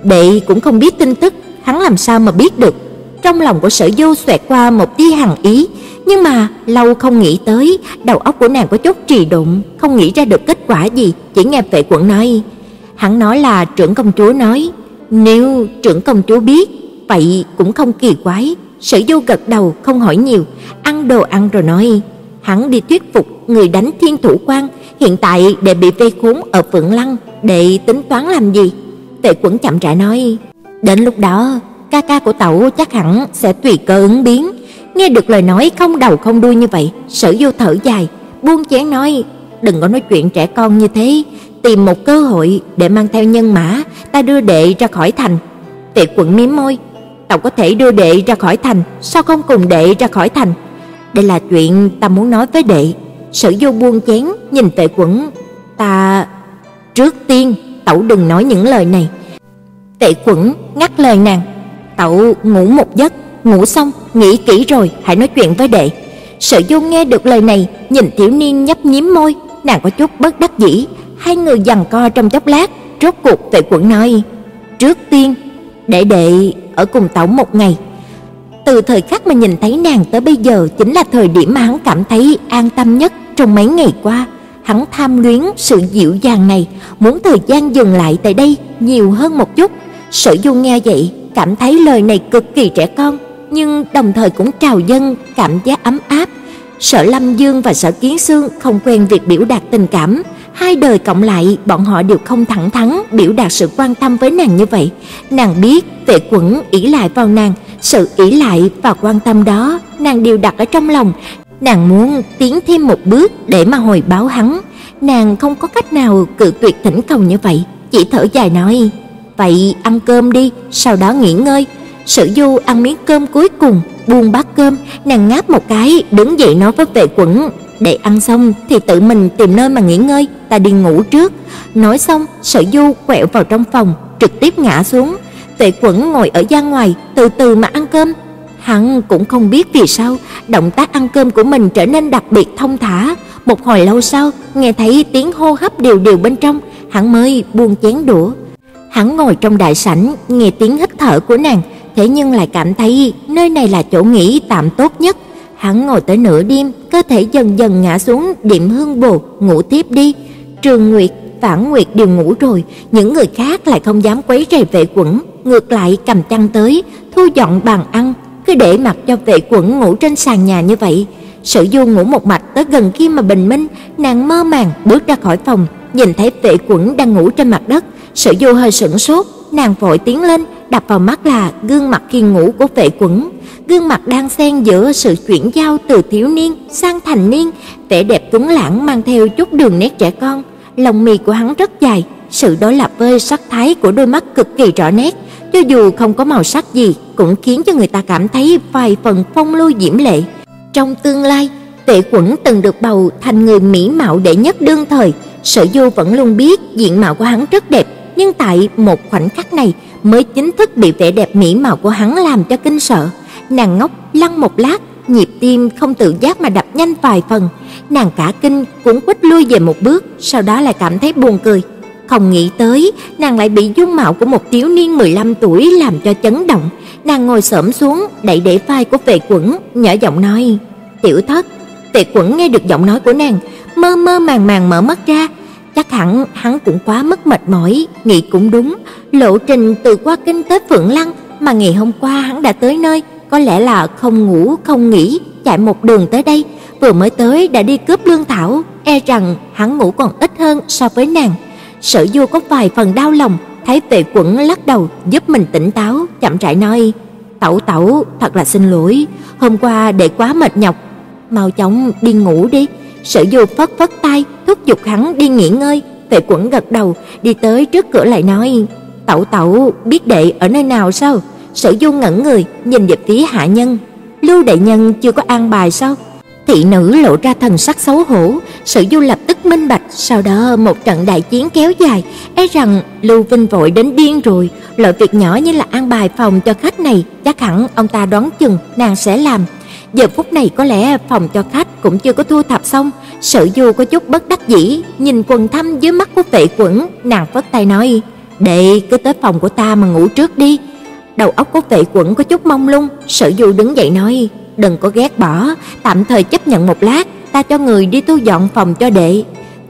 Đệ cũng không biết tin tức, hắn làm sao mà biết được?" Trong lòng của Sở Du xoẹt qua một tia hằng ý, nhưng mà lâu không nghĩ tới, đầu óc của nàng có chút trì độn, không nghĩ ra được kết quả gì, chỉ nghe Vệ Quẩn nói, hắn nói là trưởng công chúa nói, nếu trưởng công chúa biết, vậy cũng không kỳ quái. Sở Du gật đầu không hỏi nhiều, ăn đồ ăn rồi nói, hắn đi thuyết phục người đánh Thiên Thủ Quan, hiện tại đệ bị vây khốn ở Phượng Lăng, đệ tính toán làm gì? Tệ Quẩn chậm rãi nói, đến lúc đó, ca ca của tẩu chắc hẳn sẽ tùy cơ ứng biến. Nghe được lời nói không đầu không đuôi như vậy, Sở Du thở dài, buông chén nói, đừng có nói chuyện trẻ con như thế, tìm một cơ hội để mang theo nhân mã, ta đưa đệ ra khỏi thành. Tệ Quận mím môi, tẩu có thể đưa đệ ra khỏi thành, sao không cùng đệ ra khỏi thành? Đây là chuyện ta muốn nói với đệ. Sở Du buông chén, nhìn Tệ Quẩn, ta trước tiên tẩu đừng nói những lời này. Tệ Quẩn ngắt lời nàng, tẩu ngủ một giấc, ngủ xong nghĩ kỹ rồi hãy nói chuyện với đệ. Sở Du nghe được lời này, nhìn thiếu niên nhấp nhím môi, nàng có chút bất đắc dĩ, hai người giằng co trong chốc lát, rốt cuộc Tệ Quẩn nói: "Trước tiên, để đệ ở cùng tẩu một ngày." Từ thời khắc mà nhìn thấy nàng tới bây giờ chính là thời điểm mà hắn cảm thấy an tâm nhất trong mấy ngày qua. Hắn tham luyến sự dịu dàng này, muốn thời gian dừng lại tại đây nhiều hơn một chút. Sở Du nghe vậy, cảm thấy lời này cực kỳ trẻ con, nhưng đồng thời cũng trào dâng cảm giác ấm áp. Sở Lâm Dương và Sở Kiến Xương không quen việc biểu đạt tình cảm, hai đời cộng lại bọn họ đều không thẳng thắn biểu đạt sự quan tâm với nàng như vậy. Nàng biết Vệ Quẩn ỷ lại vào nàng, sự ỷ lại và quan tâm đó nàng đều đặt ở trong lòng. Nàng muốn tiến thêm một bước để mà hồi báo hắn, nàng không có cách nào cự tuyệt thỉnh cầu như vậy, chỉ thở dài nói: "Vậy ăn cơm đi, sau đó nghỉ ngơi." Sử Du ăn miếng cơm cuối cùng, buông bát cơm, nàng ngáp một cái, đứng dậy nói với Vệ Quẩn, "Để ăn xong thì tự mình tìm nơi mà nghỉ ngơi, ta đi ngủ trước." Nói xong, Sử Du quẹo vào trong phòng, trực tiếp ngã xuống. Vệ Quẩn ngồi ở gian ngoài, từ từ mà ăn cơm. Hắn cũng không biết vì sao, động tác ăn cơm của mình trở nên đặc biệt thông thả. Một hồi lâu sau, nghe thấy tiếng hô hấp đều đều bên trong, hắn mới buông chén đũa. Hắn ngồi trong đại sảnh, nghe tiếng hít thở của nàng, thế nhưng lại cảm thấy nơi này là chỗ nghỉ tạm tốt nhất. Hắn ngồi tới nửa đêm, cơ thể dần dần ngã xuống điểm hương bồ, ngủ tiếp đi. Trường Nguyệt, Phản Nguyệt đều ngủ rồi, những người khác lại không dám quấy rầy vệ quẩn, ngược lại cầm chăn tới, thu dọn bàn ăn, cứ để mặc cho vệ quẩn ngủ trên sàn nhà như vậy. Sở Du ngủ một mạch tới gần khi mà bình minh, nàng mơ màng bước ra khỏi phòng, nhìn thấy vệ quẩn đang ngủ trên mặt đất, Sở Du hơi sững sốt, nàng vội tiến lên, đập vào mắt là gương mặt khi ngủ của vệ quẩn, gương mặt đang xen giữa sự chuyển giao từ thiếu niên sang thành niên, vẻ đẹp tuấn lãng mang theo chút đường nét trẻ con, lông mi của hắn rất dài, sự đối lập với sắc thái của đôi mắt cực kỳ rõ nét, cho dù không có màu sắc gì cũng khiến cho người ta cảm thấy vài phần phong lưu diễm lệ. Trong tương lai, Tệ Quẩn từng được bầu thành người mỹ mạo đệ nhất đương thời, Sở Du vẫn luôn biết diện mạo của hắn rất đẹp, nhưng tại một khoảnh khắc này mới chính thức bị vẻ đẹp mỹ mạo của hắn làm cho kinh sợ. Nàng ngốc lăn một lát, nhịp tim không tự giác mà đập nhanh vài phần, nàng cả kinh cũng quýt lui về một bước, sau đó lại cảm thấy buồn cười. Không nghĩ tới, nàng lại bị dung mạo của một thiếu niên 15 tuổi làm cho chấn động. Nàng ngồi xổm xuống, đẩy để vai của Vệ Quẩn, nhỏ giọng nói: "Tiểu thất." Vệ Quẩn nghe được giọng nói của nàng, mơ mơ màng màng mở mắt ra, chắc hẳn hắn cũng quá mất mệt mỏi, nghĩ cũng đúng, lộ trình từ qua kinh tới Phượng Lăng mà ngày hôm qua hắn đã tới nơi, có lẽ là không ngủ không nghỉ, chạy một đường tới đây, vừa mới tới đã đi cướp lương thảo, e rằng hắn ngủ còn ít hơn so với nàng. Sở Du có vài phần đau lòng, thấy Vệ Quẩn lắc đầu giúp mình tỉnh táo, chậm rãi nói: "Tẩu tẩu, thật là xin lỗi, hôm qua để quá mệt nhọc, mau chóng đi ngủ đi." Sở Du phất phất tay, thúc giục hắn đi nghỉ ngơi. Vệ Quẩn gật đầu, đi tới trước cửa lại nói: "Tẩu tẩu, biết đệ ở nơi nào sao?" Sở Du ngẩn người, nhìn về phía hạ nhân. Lưu đại nhân chưa có an bài sao? Thị nữ lộ ra thần sắc xấu hổ, Sở Du lập tức minh bạch, sau đó một trận đại chiến kéo dài, e rằng Lưu Vinh vội đến điên rồi, loại việc nhỏ như là an bài phòng cho khách này, chắc hẳn ông ta đoán chừng nàng sẽ làm. Giờ phút này có lẽ phòng cho khách cũng chưa có thu thập xong, Sở Du có chút bất đắc dĩ, nhìn quần thâm dưới mắt của Vệ Quẩn, nàng phất tay nói: "Đệ cứ tới phòng của ta mà ngủ trước đi." Đầu óc của Vệ Quẩn có chút mông lung, Sở Du đứng dậy nói: "Đừng có ghét bỏ, tạm thời chấp nhận một lát, ta cho người đi thu dọn phòng cho đệ."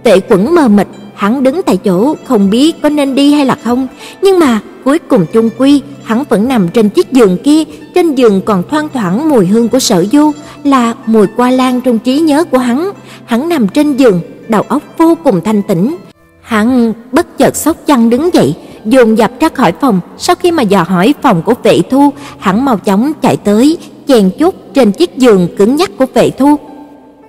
Vệ Quẩn mờ mịt, hắn đứng tại chỗ không biết có nên đi hay là không, nhưng mà cuối cùng chung quy hắn vẫn nằm trên chiếc giường kia, trên giường còn thoang thoảng mùi hương của Sở Du, là mùi qua lan trong trí nhớ của hắn. Hắn nằm trên giường, đầu óc vô cùng thanh tĩnh. Hắn bất chợt sốc chăn đứng dậy, dồn dập ra khỏi phòng, sau khi mà dò hỏi phòng của Vệ Thu, hắn mau chóng chạy tới, chèn chút trên chiếc giường cứng nhắc của Vệ Thu.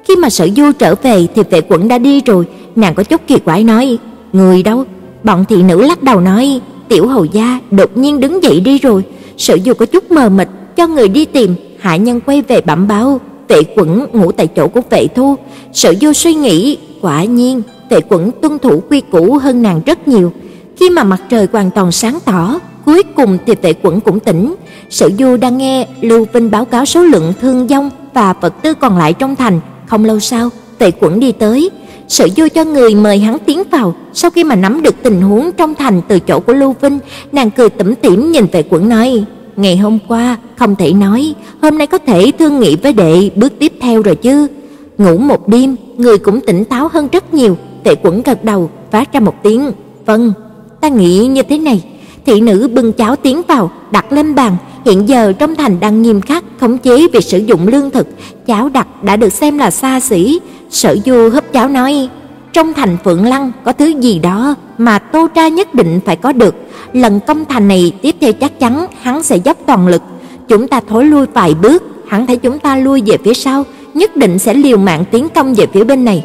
Khi mà Sở Du trở về thì Vệ Quẩn đã đi rồi, nàng có chút kỳ quái nói: "Người đâu?" Bọn thị nữ lắc đầu nói: "Tiểu hầu gia đột nhiên đứng dậy đi rồi." Sở Du có chút mờ mịt, cho người đi tìm, hạ nhân quay về bẩm báo, Vệ Quẩn ngủ tại chỗ của Vệ Thu. Sở Du suy nghĩ, quả nhiên Vệ Quẩn tuân thủ quy củ hơn nàng rất nhiều. Khi mà mặt trời hoàn toàn sáng tỏ, cuối cùng thì Vệ Quẩn cũng tỉnh. Sở Du đang nghe Lưu Vinh báo cáo số lượng thương vong và vật tư còn lại trong thành, không lâu sau, Vệ Quẩn đi tới, Sở Du cho người mời hắn tiến vào, sau khi mà nắm được tình huống trong thành từ chỗ của Lưu Vinh, nàng cười tủm tỉm nhìn về Quẩn nói: "Ngày hôm qua không thể nói, hôm nay có thể thương nghị với đệ bước tiếp theo rồi chứ." Ngủ một đêm, người cũng tỉnh táo hơn rất nhiều, Tệ Quẩn gật đầu, phát ra một tiếng: "Vâng." Ta nghĩ như thế này, thị nữ bưng cháo tiến vào, đặt lên bàn, hiện giờ trong thành đang nghiêm khắc khống chế việc sử dụng lương thực, cháo đặc đã được xem là xa xỉ. Sở Du hấp cháo nói, trong thành Phượng Lăng có thứ gì đó mà Tô Tra nhất định phải có được, lần công thành này tiếp theo chắc chắn hắn sẽ dốc toàn lực. Chúng ta thối lui vài bước, hắn thấy chúng ta lui về phía sau, nhất định sẽ liều mạng tiến công về phía bên này.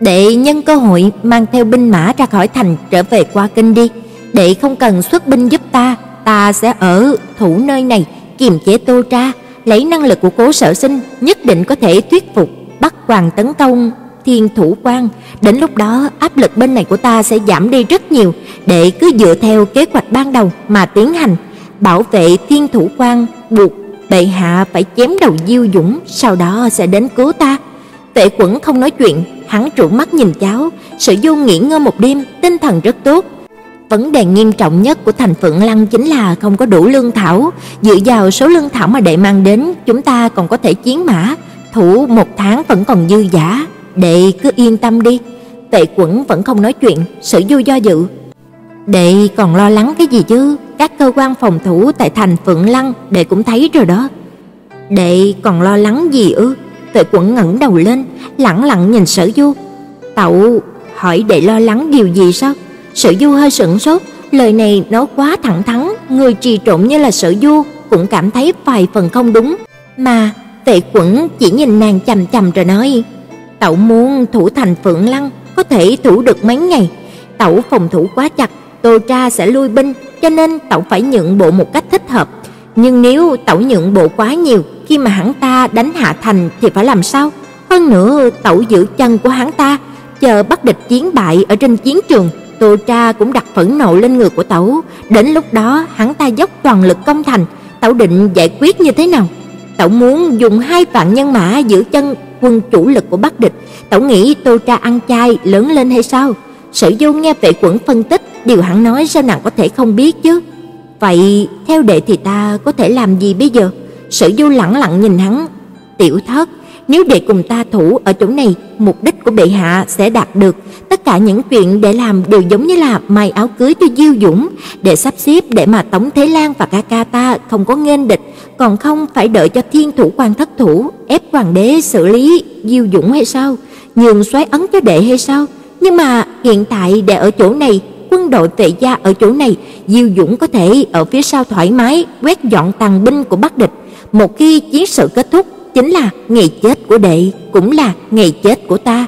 Đệ nhân cơ hội mang theo binh mã ra khỏi thành trở về qua kinh đi, đệ không cần xuất binh giúp ta, ta sẽ ở thủ nơi này kiềm chế Tô Tra, lấy năng lực của Cố Sở Sinh nhất định có thể thuyết phục bắt Hoàng tấn công Thiên Thủ Quan, đến lúc đó áp lực bên này của ta sẽ giảm đi rất nhiều, để cứ dựa theo kế hoạch ban đầu mà tiến hành, bảo vệ Thiên Thủ Quan, buộc bệ hạ phải chém đầu Diêu Dũng, sau đó sẽ đến cứu ta. Tệ Quẩn không nói chuyện, hắn trụ mắt nhìn cháu, Sở Du nghỉ ngơi một đêm, tinh thần rất tốt, Vấn đề nghiêm trọng nhất của thành Phượng Lăng chính là không có đủ lương thảo, dựa vào số lương thảo mà đệ mang đến, chúng ta còn có thể chiến mã, thủ một tháng vẫn còn dư giả, đệ cứ yên tâm đi. Tệ Quẩn vẫn không nói chuyện, Sử Du do dự. Đệ còn lo lắng cái gì chứ? Các cơ quan phòng thủ tại thành Phượng Lăng đệ cũng thấy rồi đó. Đệ còn lo lắng gì ư? Tệ Quẩn ngẩng đầu lên, lẳng lặng nhìn Sở Du. Tậu hỏi đệ lo lắng điều gì sao? Sở Du hơi sững sốt, lời này nó quá thẳng thắn, người trì trộn như là Sở Du cũng cảm thấy vài phần không đúng, mà Tệ Quẩn chỉ nhìn nàng chằm chằm rồi nói: "Tẩu muốn thủ thành Phượng Lăng, có thể thủ được mấy ngày, tẩu phòng thủ quá chặt, Tô Tra sẽ lui binh, cho nên tẩu phải nhượng bộ một cách thích hợp. Nhưng nếu tẩu nhượng bộ quá nhiều, khi mà hắn ta đánh hạ thành thì phải làm sao? Hơn nữa, tẩu giữ chân của hắn ta, chờ bắt địch chiến bại ở trên chiến trường, Tô Tra cũng đặt phẫn nộ lên người của Tẩu, đến lúc đó hắn ta dốc toàn lực công thành, Tẩu định giải quyết như thế nào? Tẩu muốn dùng hai vạn nhân mã giữ chân quân chủ lực của Bắc địch, Tẩu nghĩ Tô Tra ăn chay lớn lên hay sao? Sở Du nghe Vệ Quẩn phân tích, điều hắn nói sao nàng có thể không biết chứ? Vậy theo đệ thì ta có thể làm gì bây giờ? Sở Du lẳng lặng nhìn hắn, "Tiểu Thất, nếu để cùng ta thủ ở chỗ này, mục đích của bệ hạ sẽ đạt được. Tất cả những chuyện để làm đều giống như là may áo cưới cho Diêu Dũng, để sắp xếp để mà Tống Thế Lan và ca ca ta không có nghênh địch, còn không phải đợi cho thiên thủ quan thất thủ, ép hoàng đế xử lý Diêu Dũng hay sao? Nhường soái ấn cho đệ hay sao? Nhưng mà hiện tại để ở chỗ này, quân đội vệ gia ở chỗ này, Diêu Dũng có thể ở phía sau thoải mái quét dọn tàn binh của Bắc địch. Một khi chiến sự kết thúc, chính là ngày chết của đệ, cũng là ngày chết của ta.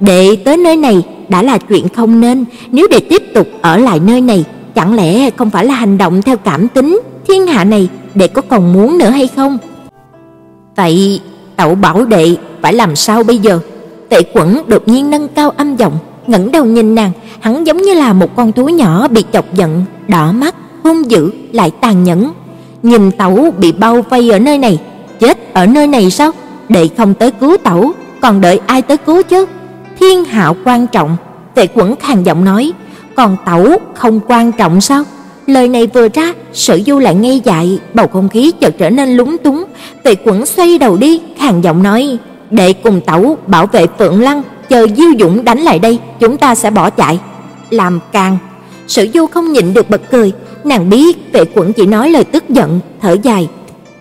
Đệ tới nơi này đã là chuyện không nên, nếu đệ tiếp tục ở lại nơi này, chẳng lẽ không phải là hành động theo cảm tính, thiên hạ này đệ có còn muốn nữa hay không? Vậy tẩu bảo đệ phải làm sao bây giờ? Tệ Quẩn đột nhiên nâng cao âm giọng, ngẩng đầu nhìn nàng, hắn giống như là một con thú nhỏ bị chọc giận, đỏ mắt, hung dữ lại tàn nhẫn. Nhìn tẩu bị bao vây ở nơi này, chết ở nơi này sao? Đệ không tới cứu tẩu, còn đợi ai tới cứu chứ? Thiên hạ quan trọng, Tệ Quẩn khàn giọng nói, còn tẩu không quan trọng sao? Lời này vừa ra, Sở Du lại ngây dại, bầu không khí chợt trở nên lúng túng. Tề Quẩn xoay đầu đi, khàn giọng nói: "Đệ cùng tẩu bảo vệ Phượng Lăng, chờ Diêu Dũng đánh lại đây, chúng ta sẽ bỏ chạy." Làm càng. Sở Du không nhịn được bật cười, nàng biết Tề Quẩn chỉ nói lời tức giận, thở dài.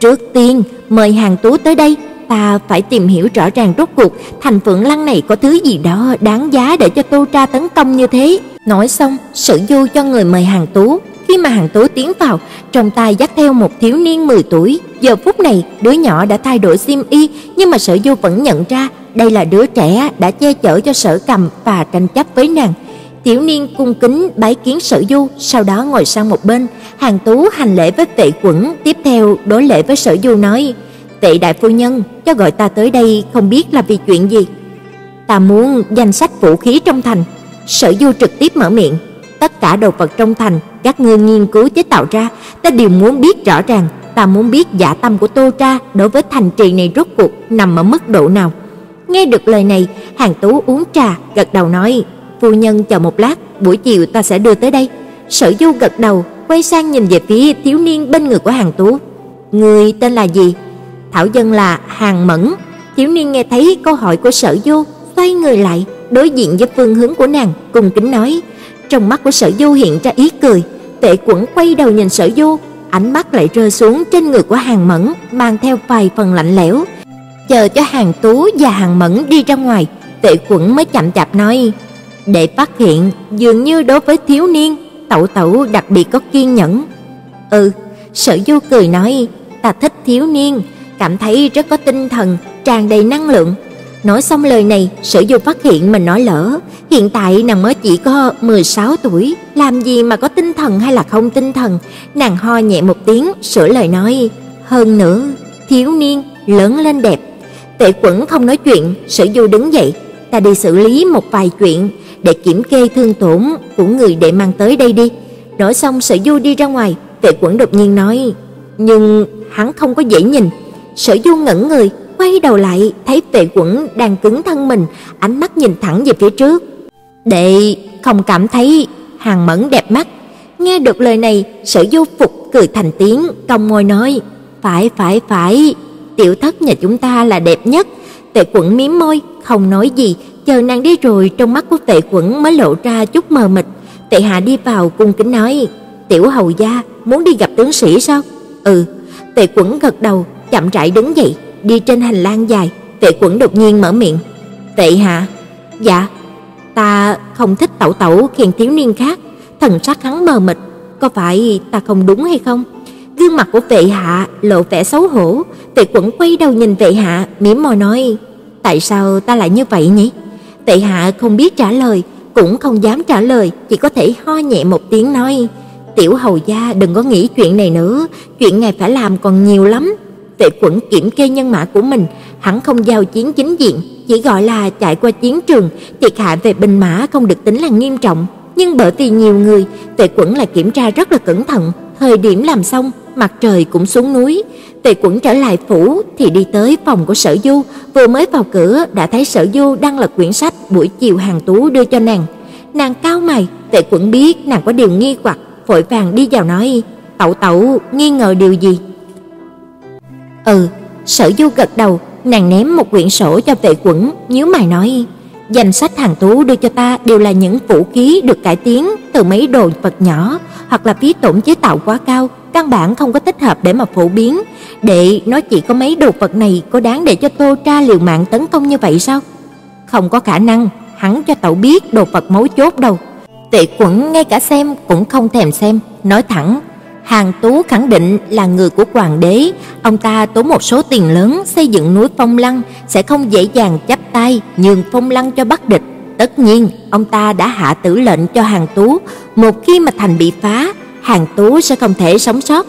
"Trước tiên, mời Hàng Tú tới đây, ta phải tìm hiểu rõ ràng rốt cuộc thành Phượng Lăng này có thứ gì đó đáng giá để cho Tô Tra tấn công như thế." Nói xong, Sử Du cho người mời Hàng Tú, khi mà Hàng Tú tiến vào, trong tay dắt theo một thiếu niên 10 tuổi, giờ phút này đứa nhỏ đã thay đổi xiêm y, nhưng mà Sở Du vẫn nhận ra đây là đứa trẻ đã che chở cho Sở Cầm và tranh chấp với nàng tiểu niên cung kính bái kiến Sở Du, sau đó ngồi sang một bên, Hàng Tú hành lễ với Vệ Quẩn, tiếp theo đối lễ với Sở Du nói: "Vệ đại phu nhân, cho gọi ta tới đây không biết là vì chuyện gì?" "Ta muốn danh sách vũ khí trong thành." Sở Du trực tiếp mở miệng, tất cả đồ vật trong thành các ngươi nghiên cứu chế tạo ra, ta đều muốn biết rõ ràng, ta muốn biết dạ tâm của Tô Tra đối với thành trì này rốt cuộc nằm ở mức độ nào. Nghe được lời này, Hàng Tú uống trà, gật đầu nói: "Phu nhân chờ một lát, buổi chiều ta sẽ đưa tới đây." Sở Du gật đầu, quay sang nhìn về phía thiếu niên bên người của Hàng Tú. "Người tên là gì?" Thảo dân là Hàng Mẫn. Thiếu niên nghe thấy câu hỏi của Sở Du, xoay người lại, đối diện với phương hướng của nàng, cùng kính nói: trong mắt của Sở Du hiện ra ý cười, Tệ Quẩn quay đầu nhìn Sở Du, ánh mắt lại rơi xuống trên người của Hàng Mẫn, mang theo vài phần lạnh lẽo. Chờ cho Hàng Tú và Hàng Mẫn đi ra ngoài, Tệ Quẩn mới chậm chạp nói: "Để phát hiện, dường như đối với thiếu niên, Tẩu Tẩu đặc biệt có kiên nhẫn." "Ừ." Sở Du cười nói: "Ta thích thiếu niên, cảm thấy rất có tinh thần, tràn đầy năng lượng." Nói xong lời này, Sở Du phát hiện mình nói lỡ, hiện tại nàng mới chỉ có 16 tuổi, làm gì mà có tinh thần hay là không tinh thần? Nàng ho nhẹ một tiếng, sửa lời nói, hơn nữa, thiếu niên lớn lên đẹp. Tệ Quẩn không nói chuyện, Sở Du đứng dậy, ta đi xử lý một vài chuyện để kiểm kê thương tổn của người để mang tới đây đi. Nói xong Sở Du đi ra ngoài, Tệ Quẩn đột nhiên nói, nhưng hắn không có dễ nhìn. Sở Du ngẩn người, quay đầu lại thấy Tệ Quẩn đang cứng thân mình, ánh mắt nhìn thẳng về phía trước. "Đệ không cảm thấy Hàng Mẫn đẹp mắt?" Nghe được lời này, Sở Du Phục cười thành tiếng, cong môi nói: "Phải phải phải, tiểu thất nhà chúng ta là đẹp nhất." Tệ Quẩn mím môi, không nói gì, chờ nàng đi rồi, trong mắt của Tề Quẩn mới lộ ra chút mờ mịt. Tề Hạ đi vào cung kính nói: "Tiểu hầu gia, muốn đi gặp tướng sĩ sao?" "Ừ." Tề Quẩn gật đầu, chậm rãi đứng dậy, đi trên hành lang dài, Tệ Quẩn đột nhiên mở miệng. "Tệ hạ?" "Dạ." "Ta không thích tẩu tẩu khiêng thiếu niên khác." Thần sắc hắn mờ mịt, "Có phải ta không đúng hay không?" Gương mặt của Vệ Hạ lộ vẻ xấu hổ, Tệ Quẩn quay đầu nhìn Vệ Hạ, mỉm môi nói: "Tại sao ta lại như vậy nhỉ?" Tệ Hạ không biết trả lời, cũng không dám trả lời, chỉ có thể ho nhẹ một tiếng nói: "Tiểu hầu gia đừng có nghĩ chuyện này nữa, chuyện ngài phải làm còn nhiều lắm, Tệ Quẩn kiểm kê nhân mã của mình, hắn không giao chiến chính diện, chỉ gọi là chạy qua chiến trường, thiệt hại về binh mã không được tính là nghiêm trọng, nhưng bởi vì nhiều người, Tệ Quẩn lại kiểm tra rất là cẩn thận, thời điểm làm xong, mặt trời cũng xuống núi. Tề Quẩn trở lại phủ thì đi tới phòng của Sở Du, vừa mới vào cửa đã thấy Sở Du đang lật quyển sách buổi chiều hàng tú đưa cho nàng. Nàng cao mày, Tề Quẩn biết nàng có điều nghi hoặc, vội vàng đi vào nói: "Tẩu tẩu, nghi ngờ điều gì?" Ừ, Sở Du gật đầu, nàng ném một quyển sổ cho Tề Quẩn, nhíu mày nói: "Danh sách hàng tú đưa cho ta đều là những vũ khí được cải tiến từ mấy đồ vật nhỏ, hoặc là phí tổn chế tạo quá cao, căn bản không có thích hợp để mà phổ biến. Đệ nói chỉ có mấy đồ vật này có đáng để cho Tô Tra liều mạng tấn công như vậy sao?" "Không có khả năng." hắn cho tẩu biết đồ vật mấu chốt đâu. Tệ Quẩn ngay cả xem cũng không thèm xem, nói thẳng, Hàng Tú khẳng định là người của hoàng đế, ông ta tốn một số tiền lớn xây dựng núi Phong Lăng sẽ không dễ dàng chấp tay nhường Phong Lăng cho Bắc địch. Tất nhiên, ông ta đã hạ tử lệnh cho Hàng Tú, một khi mà thành bị phá, Hàng Tú sẽ không thể sống sót.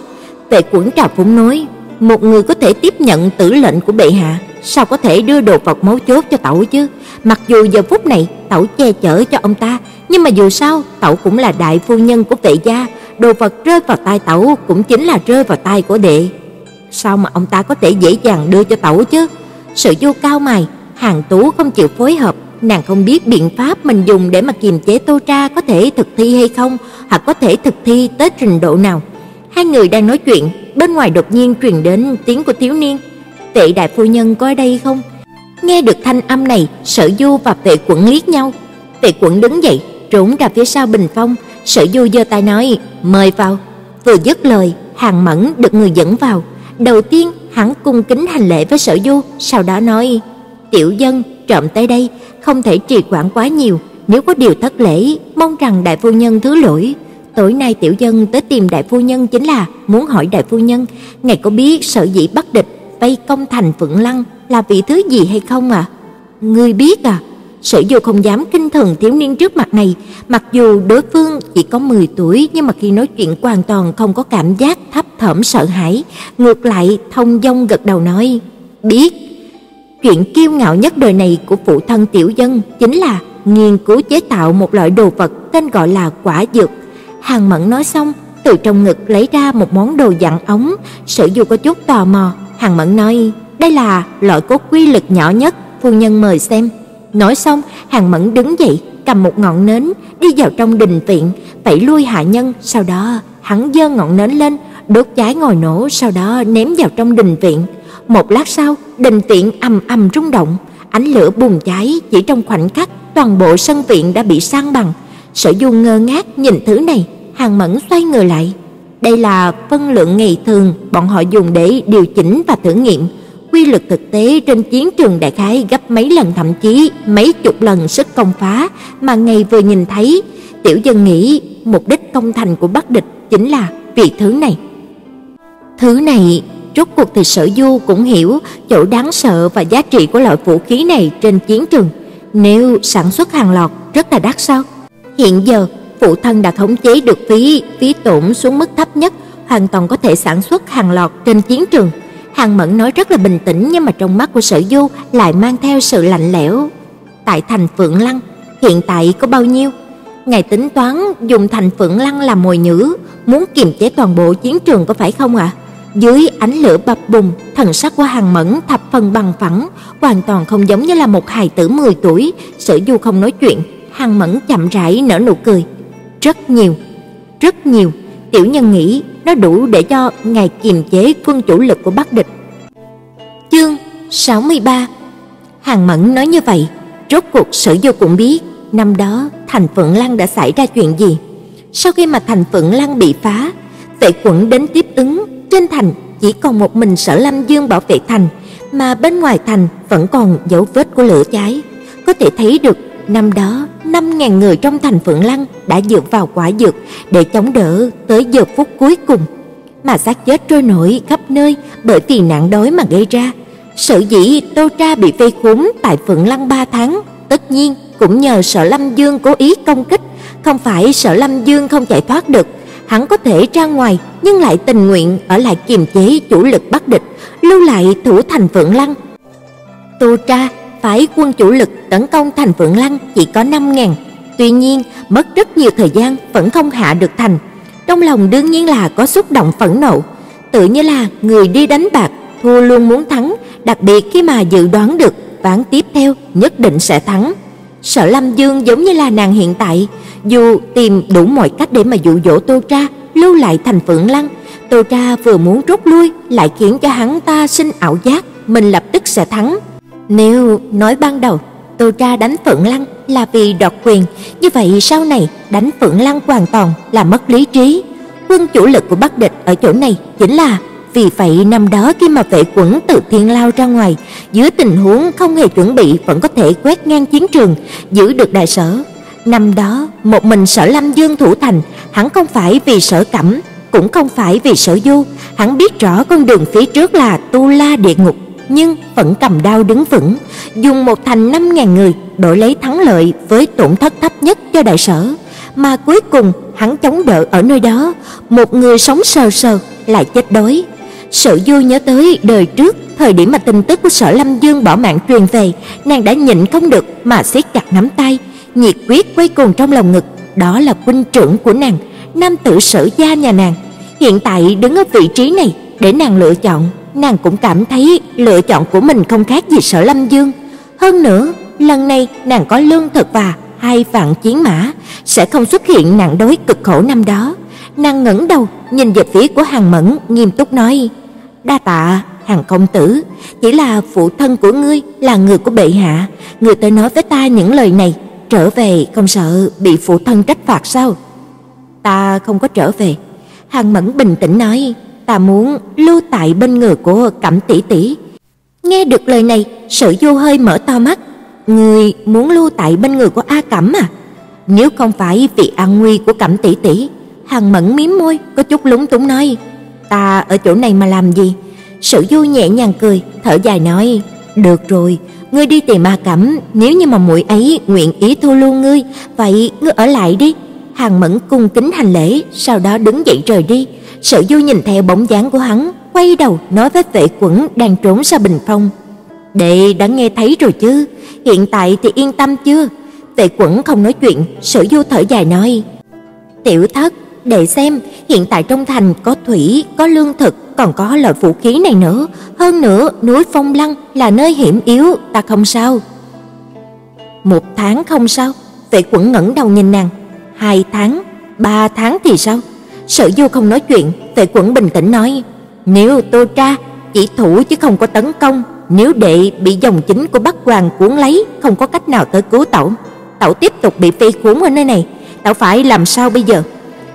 Tệ Quẩn trào cũng nói, một người có thể tiếp nhận tử lệnh của bệ hạ, sao có thể đưa đồ vật mấu chốt cho tẩu chứ? Mặc dù giờ phút này tẩu che chở cho ông ta, nhưng mà dù sao tẩu cũng là đại phu nhân của vệ gia, đồ vật rơi vào tay tẩu cũng chính là rơi vào tay của đệ. Sao mà ông ta có thể dễ dàng đưa cho tẩu chứ? Sự vô cao mày, Hàng Tú không chịu phối hợp, nàng không biết biện pháp mình dùng để mà kiềm chế Tô Tra có thể thực thi hay không, hoặc có thể thực thi tới trình độ nào. Hai người đang nói chuyện, bên ngoài đột nhiên truyền đến tiếng của thiếu niên. Tệ đại phu nhân có ở đây không? Nghe được thanh âm này, Sở Du và Tệ Quẩn liếc nhau. Tệ Quẩn đứng dậy, trốn ra phía sau bình phong, Sở Du giơ tay nói, "Mời vào." Vừa dứt lời, Hàng Mẫn được người dẫn vào. Đầu tiên, hắn cung kính hành lễ với Sở Du, sau đó nói, "Tiểu dân trộm tới đây, không thể trì quản quá nhiều, nếu có điều thất lễ, mong rằng đại phu nhân thứ lỗi." Tối nay tiểu dân tới tìm đại phu nhân chính là muốn hỏi đại phu nhân, ngài có biết sở dĩ bắt địch vây công thành Phượng Lăng là vì thứ gì hay không à? Ngươi biết à? Sở Du không dám kinh thường thiếu niên trước mặt này, mặc dù đối phương chỉ có 10 tuổi nhưng mà khi nói chuyện hoàn toàn không có cảm giác thấp thỏm sợ hãi, ngược lại thông dong gật đầu nói: "Biết." Chuyện kiêu ngạo nhất đời này của phụ thân tiểu dân chính là nghiên cứu chế tạo một loại đồ vật tên gọi là quả dược. Hàng Mẫn nói xong, từ trong ngực lấy ra một món đồ dạng ống, Sở Du có chút tò mò, Hàng Mẫn nói: "Đây là loại có quy lực nhỏ nhất, phu nhân mời xem." Nói xong, Hàng Mẫn đứng dậy, cầm một ngọn nến đi vào trong đình viện, phải lui hạ nhân, sau đó hắn giơ ngọn nến lên, đốt cháy ngòi nổ, sau đó ném vào trong đình viện. Một lát sau, đình tiện ầm ầm rung động, ánh lửa bùng cháy, chỉ trong khoảnh khắc, toàn bộ sân viện đã bị san bằng. Sở Du ngơ ngác nhìn thứ này, Hàng Mẫn xoay người lại. Đây là phân lượng ngày thường bọn họ dùng để điều chỉnh và thử nghiệm quy lực thực tế trên chiến trường đại khái gấp mấy lần thậm chí mấy chục lần sức công phá mà ngày vừa nhìn thấy, tiểu dân nghĩ mục đích công thành của Bắc địch chính là vì thứ này. Thứ này, rốt cuộc thì Sở Du cũng hiểu chỗ đáng sợ và giá trị của loại vũ khí này trên chiến trường. Nếu sản xuất hàng loạt rất là đắt sao? Hiện giờ, phụ thân đã khống chế được phí phí tổn xuống mức thấp nhất, hoàn toàn có thể sản xuất hàng loạt trên chiến trường. Hàng Mẫn nói rất là bình tĩnh nhưng mà trong mắt của Sở Du lại mang theo sự lạnh lẽo. Tại thành Phượng Lăng, hiện tại có bao nhiêu? Ngài tính toán dùng thành Phượng Lăng làm mồi nhử, muốn kiềm chế toàn bộ chiến trường có phải không ạ? À? Dưới ánh lửa bập bùng, thần sắc của Hàng Mẫn thập phần bằng phẳng, hoàn toàn không giống như là một hài tử 10 tuổi. Sở Du không nói chuyện, Hàng Mẫn chậm rãi nở nụ cười. Rất nhiều, rất nhiều, tiểu nhân nghĩ nó đủ để cho ngài kiềm chế quân chủ lực của Bắc địch. Chương 63. Hàng Mẫn nói như vậy, rốt cuộc Sở Du cũng biết, năm đó thành Phượng Lăng đã xảy ra chuyện gì. Sau khi mà thành Phượng Lăng bị phá, Tệ Quẩn đến tiếp ứng, trên thành chỉ còn một mình Sở Lâm Dương bảo vệ thành, mà bên ngoài thành vẫn còn dấu vết của lửa cháy. Có thể thấy được năm đó 5000 người trong thành Phượng Lăng đã dựa vào quả dược để chống đỡ tới giờ phút cuối cùng, mà xác chết trôi nổi khắp nơi bởi vì nạn đói mà gây ra. Sở dĩ Tô Tra bị vây khốn tại Phượng Lăng 3 tháng, tất nhiên cũng nhờ Sở Lâm Dương cố ý công kích, không phải Sở Lâm Dương không chạy thoát được, hắn có thể ra ngoài nhưng lại tình nguyện ở lại kiềm chế chủ lực Bắc địch, lưu lại thủ thành Phượng Lăng. Tô Tra phái quân chủ lực tấn công thành Phượng Lăng chỉ có 5000, tuy nhiên mất rất nhiều thời gian vẫn không hạ được thành. Trong lòng đương nhiên là có xúc động phẫn nộ, tự như là người đi đánh bạc thua luôn muốn thắng, đặc biệt khi mà dự đoán được ván tiếp theo nhất định sẽ thắng. Sở Lâm Dương giống như là nàng hiện tại, dù tìm đủ mọi cách để mà dụ dỗ Tô Tra lưu lại thành Phượng Lăng, Tô Tra vừa muốn rút lui lại khiến cho hắn ta sinh ảo giác mình lập tức sẽ thắng. Nếu nói ban đầu Tô Tra đánh Phượng Lăng là vì đoạt quyền, như vậy sau này đánh Phượng Lăng hoàn toàn là mất lý trí. Quân chủ lực của Bắc địch ở chỗ này chính là vì vậy năm đó khi mà vệ quẩn từ thiên lao ra ngoài, dưới tình huống không hề chuẩn bị vẫn có thể quét ngang chiến trường, giữ được đại sở. Năm đó, một mình Sở Lâm Dương thủ thành, hắn không phải vì Sở Cẩm, cũng không phải vì Sở Du, hắn biết rõ con đường phía trước là tu la địa ngục, nhưng vẫn cầm đao đứng vững, dùng một thành năm ngàn người đổi lấy thắng lợi với tổn thất thấp nhất cho đại sở, mà cuối cùng hắn chống đỡ ở nơi đó, một người sống sờ sờ lại chết đói. Sở Du nhớ tới đời trước, thời điểm mà tin tức của Sở Lâm Dương bỏ mạng truyền về, nàng đã nhịn không được mà siết chặt nắm tay, nhiệt quyết quay cuồng trong lòng ngực, đó là huynh trưởng của nàng, nam tử Sở gia nhà nàng. Hiện tại đứng ở vị trí này để nàng lựa chọn, nàng cũng cảm thấy lựa chọn của mình không khác gì Sở Lâm Dương. Hơn nữa, lần này nàng có lương thực và hai vạn chiến mã, sẽ không xuất hiện nạn đói cực khổ năm đó. Nàng ngẩng đầu, nhìn về phía của Hàng Mẫn, nghiêm túc nói: "Đa tạ, Hàng công tử, chỉ là phụ thân của ngươi là người của bệ hạ, người tới nói với ta những lời này, trở về không sợ bị phụ thân trách phạt sao?" "Ta không có trở về." Hàng Mẫn bình tĩnh nói: "Ta muốn lưu tại bên người của Cẩm tỷ tỷ." Nghe được lời này, Sở Du hơi mở to mắt, "Ngươi muốn lưu tại bên người của A Cẩm à?" Nếu không phải vì an nguy của Cẩm tỷ tỷ, Hàng Mẫn mím môi, có chút lúng túng nói, "Ta ở chỗ này mà làm gì?" Sử Du nhẹ nhàng cười, thở dài nói, "Được rồi, ngươi đi tìm Ma Cẩm, nếu như mà muội ấy nguyện ý thu lưu ngươi, vậy ngươi ở lại đi." Hàng Mẫn cung kính hành lễ, sau đó đứng dậy rời đi. Sở Du nhìn theo bóng dáng của hắn, quay đầu nói với Vệ Quẩn đang trốn sau bình phong, "Đệ đã nghe thấy rồi chứ, hiện tại thì yên tâm chưa?" Vệ Quẩn không nói chuyện, Sở Du thở dài nói: "Tiểu thất, để xem, hiện tại trong thành có thủy, có lương thực, còn có loại vũ khí này nữa, hơn nữa núi Phong Lăng là nơi hiểm yếu, ta không sao." Một tháng không sao? Vệ Quẩn ngẩng đầu nhìn nàng. Hai tháng, ba tháng thì sao? Sở Du không nói chuyện, Vệ Quẩn bình tĩnh nói: "Nếu Tô Tra chỉ thủ chứ không có tấn công, nếu đệ bị dòng chính của Bắc Hoàng cuốn lấy, không có cách nào tới cứu tẩu, tẩu tiếp tục bị phi cuốn ở nơi này, tẩu phải làm sao bây giờ?"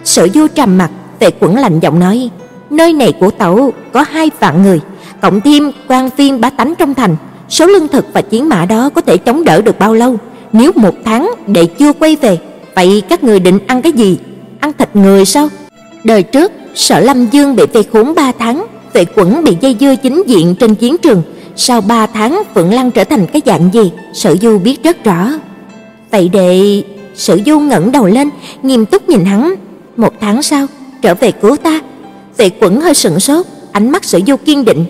Sở Du trầm mặt, Vệ Quẩn lạnh giọng nói: "Nơi này của tẩu có hai vạn người, cộng thêm quan viên bá tánh trong thành, số lương thực và chiến mã đó có thể chống đỡ được bao lâu? Nếu một tháng đệ chưa quay về, vậy các người định ăn cái gì? Ăn thịt người sao?" Đời trước, Sở Lâm Dương bị vây khốn 3 tháng, Vệ Quẩn bị dây dưa chính diện trên chiến trường, sau 3 tháng Phượng Lăng trở thành cái dạng gì, Sở Du biết rất rõ. Vậy đệ, Sở Du ngẩng đầu lên, nghiêm túc nhìn hắn, một tháng sau, trở về cứu ta. Vệ Quẩn hơi sững sốt, ánh mắt Sử Du kiên định,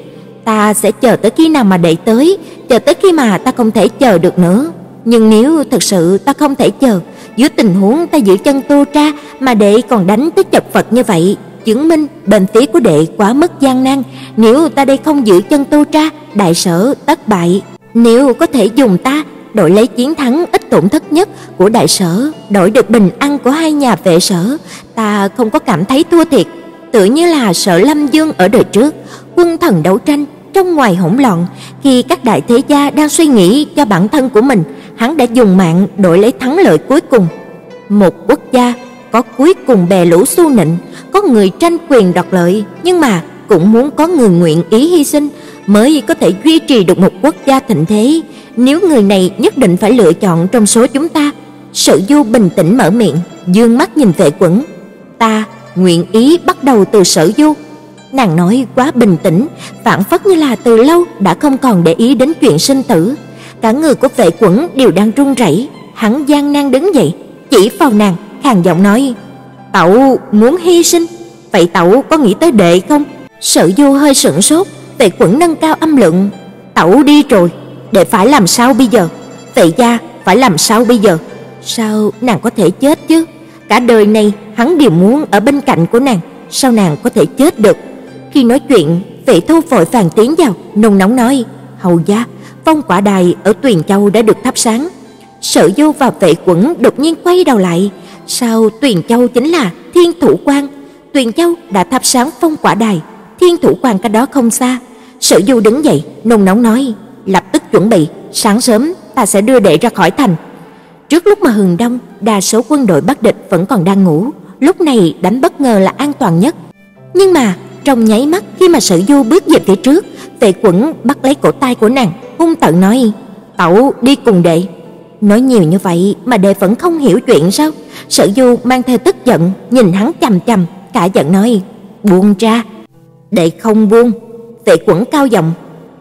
ta sẽ chờ tới khi nào mà đệ tới, chờ tới khi mà ta không thể chờ được nữa. Nhưng nếu thật sự ta không thể chờ, dưới tình huống ta giữ chân Tô Tra mà đệ còn đánh tới chật phật như vậy, chứng minh bệnh tí của đệ quá mức gian nan, nếu ta đây không giữ chân Tô Tra, đại sở tất bại. Nếu có thể dùng ta đổi lấy chiến thắng ít tổn thất nhất của đại sở, đổi được bình an của hai nhà vệ sở, ta không có cảm thấy thua thiệt. Tự như là Sở Lâm Dương ở đời trước, quân thần đấu tranh trong ngoài hỗn loạn, khi các đại thế gia đang suy nghĩ cho bản thân của mình, hắn đã dùng mạng đổi lấy thắng lợi cuối cùng. Một quốc gia có cuối cùng bè lũ xu nịnh, có người tranh quyền đoạt lợi, nhưng mà cũng muốn có người nguyện ý hy sinh mới có thể duy trì được một quốc gia thịnh thế. Nếu người này nhất định phải lựa chọn trong số chúng ta, sự Du bình tĩnh mở miệng, dương mắt nhìn Vệ Quẩn, "Ta nguyện ý bắt đầu từ Sở Du." Nàng nói quá bình tĩnh, phản phất như là từ lâu đã không còn để ý đến chuyện sinh tử. Cả người của Vệ Quẩn đều đang run rẩy, hắn gian nan đứng dậy, chỉ vào nàng, khàn giọng nói: "Tẩu muốn hy sinh, vậy tẩu có nghĩ tới đệ không?" Sở Du hơi sững sốt, Vệ Quẩn nâng cao âm lượng, "Tẩu đi rồi, đệ phải làm sao bây giờ? Vệ gia phải làm sao bây giờ? Sao nàng có thể chết chứ? Cả đời này hắn đều muốn ở bên cạnh của nàng, sao nàng có thể chết được?" Khi nói chuyện, Vệ Thu vội vàng tiến vào, nồng nóng nói: "Hầu gia, phong quả đài ở Tuyền Châu đã được thắp sáng." Sở Du và Vệ Quẩn đột nhiên quay đầu lại, sao Tuyền Châu chính là Thiên Thủ Quan? Tuyền Châu đã thắp sáng phong quả đài, Thiên Thủ Quan cách đó không xa. Sở Du đứng dậy, nồng nóng nói: "Lập tức chuẩn bị, sáng sớm ta sẽ đưa đệ ra khỏi thành." Trước lúc mà hừng đông, đa số quân đội Bắc địch vẫn còn đang ngủ, lúc này đánh bất ngờ là an toàn nhất. Nhưng mà trong nháy mắt khi mà Sở Du bước về phía trước, tề Quẩn bắt lấy cổ tay của nàng, hung tợn nói: "Tẩu đi cùng đệ." Nói nhiều như vậy mà đệ vẫn không hiểu chuyện sao? Sở Du mang theo tức giận, nhìn hắn chằm chằm, cả giận nói: "Buông ra." Đệ không buông. tề Quẩn cao giọng: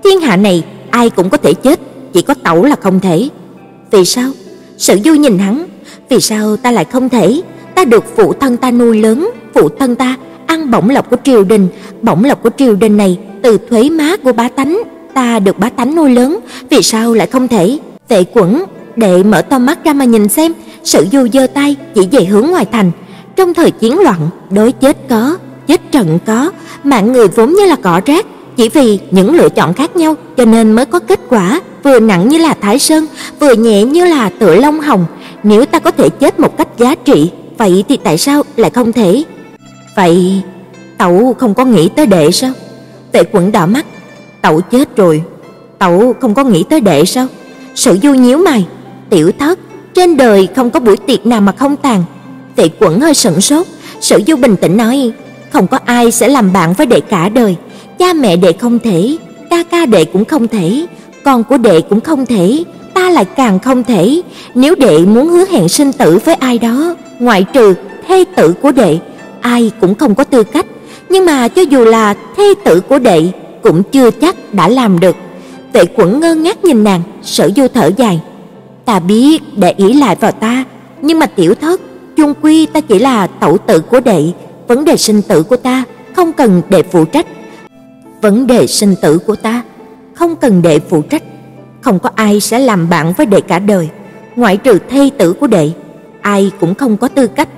"Thiên hạ này ai cũng có thể chết, chỉ có tẩu là không thể." "Vì sao?" Sở Du nhìn hắn, "Vì sao ta lại không thể? Ta được phụ thân ta nuôi lớn, phụ thân ta ăn bổng lộc của triều đình, bổng lộc của triều đình này từ thuế má của bá tánh, ta được bá tánh nuôi lớn, vì sao lại không thể?" Vệ Quẩn đệ mở to mắt ra mà nhìn xem, Sử Du giơ tay chỉ về hướng ngoài thành. Trong thời chiến loạn, đối chết có, chết trận có, mạng người vốn như là cỏ rác, chỉ vì những lựa chọn khác nhau cho nên mới có kết quả. Vừa nặng như là Thái Sơn, vừa nhẹ như là tựa Long Hồng. Nếu ta có thể chết một cách giá trị, vậy thì tại sao lại không thể? Vậy Tẩu không có nghĩ tới đệ sao? tệ Quẩn đỏ mắt, Tẩu chết rồi, Tẩu không có nghĩ tới đệ sao? Sử Du nhíu mày, tiểu thất, trên đời không có buổi tiệc nào mà không tàn. tệ Quẩn hơi sững sốt, Sử Du bình tĩnh nói, không có ai sẽ làm bạn với đệ cả đời, cha mẹ đệ không thể, ca ca đệ cũng không thể, con của đệ cũng không thể, ta lại càng không thể. Nếu đệ muốn hứa hẹn sinh tử với ai đó, ngoại trừ thê tử của đệ, ai cũng không có tư cách, nhưng mà cho dù là thê tử của đệ cũng chưa chắc đã làm được. Vệ Quẩn ngơ ngác nhìn nàng, Sở Du thở dài. Ta biết đệ ý lại vào ta, nhưng mà tiểu thất, chung quy ta chỉ là tẩu tử của đệ, vấn đề sinh tử của ta không cần đệ phụ trách. Vấn đề sinh tử của ta không cần đệ phụ trách, không có ai sẽ làm bạn với đệ cả đời, ngoại trừ thê tử của đệ, ai cũng không có tư cách.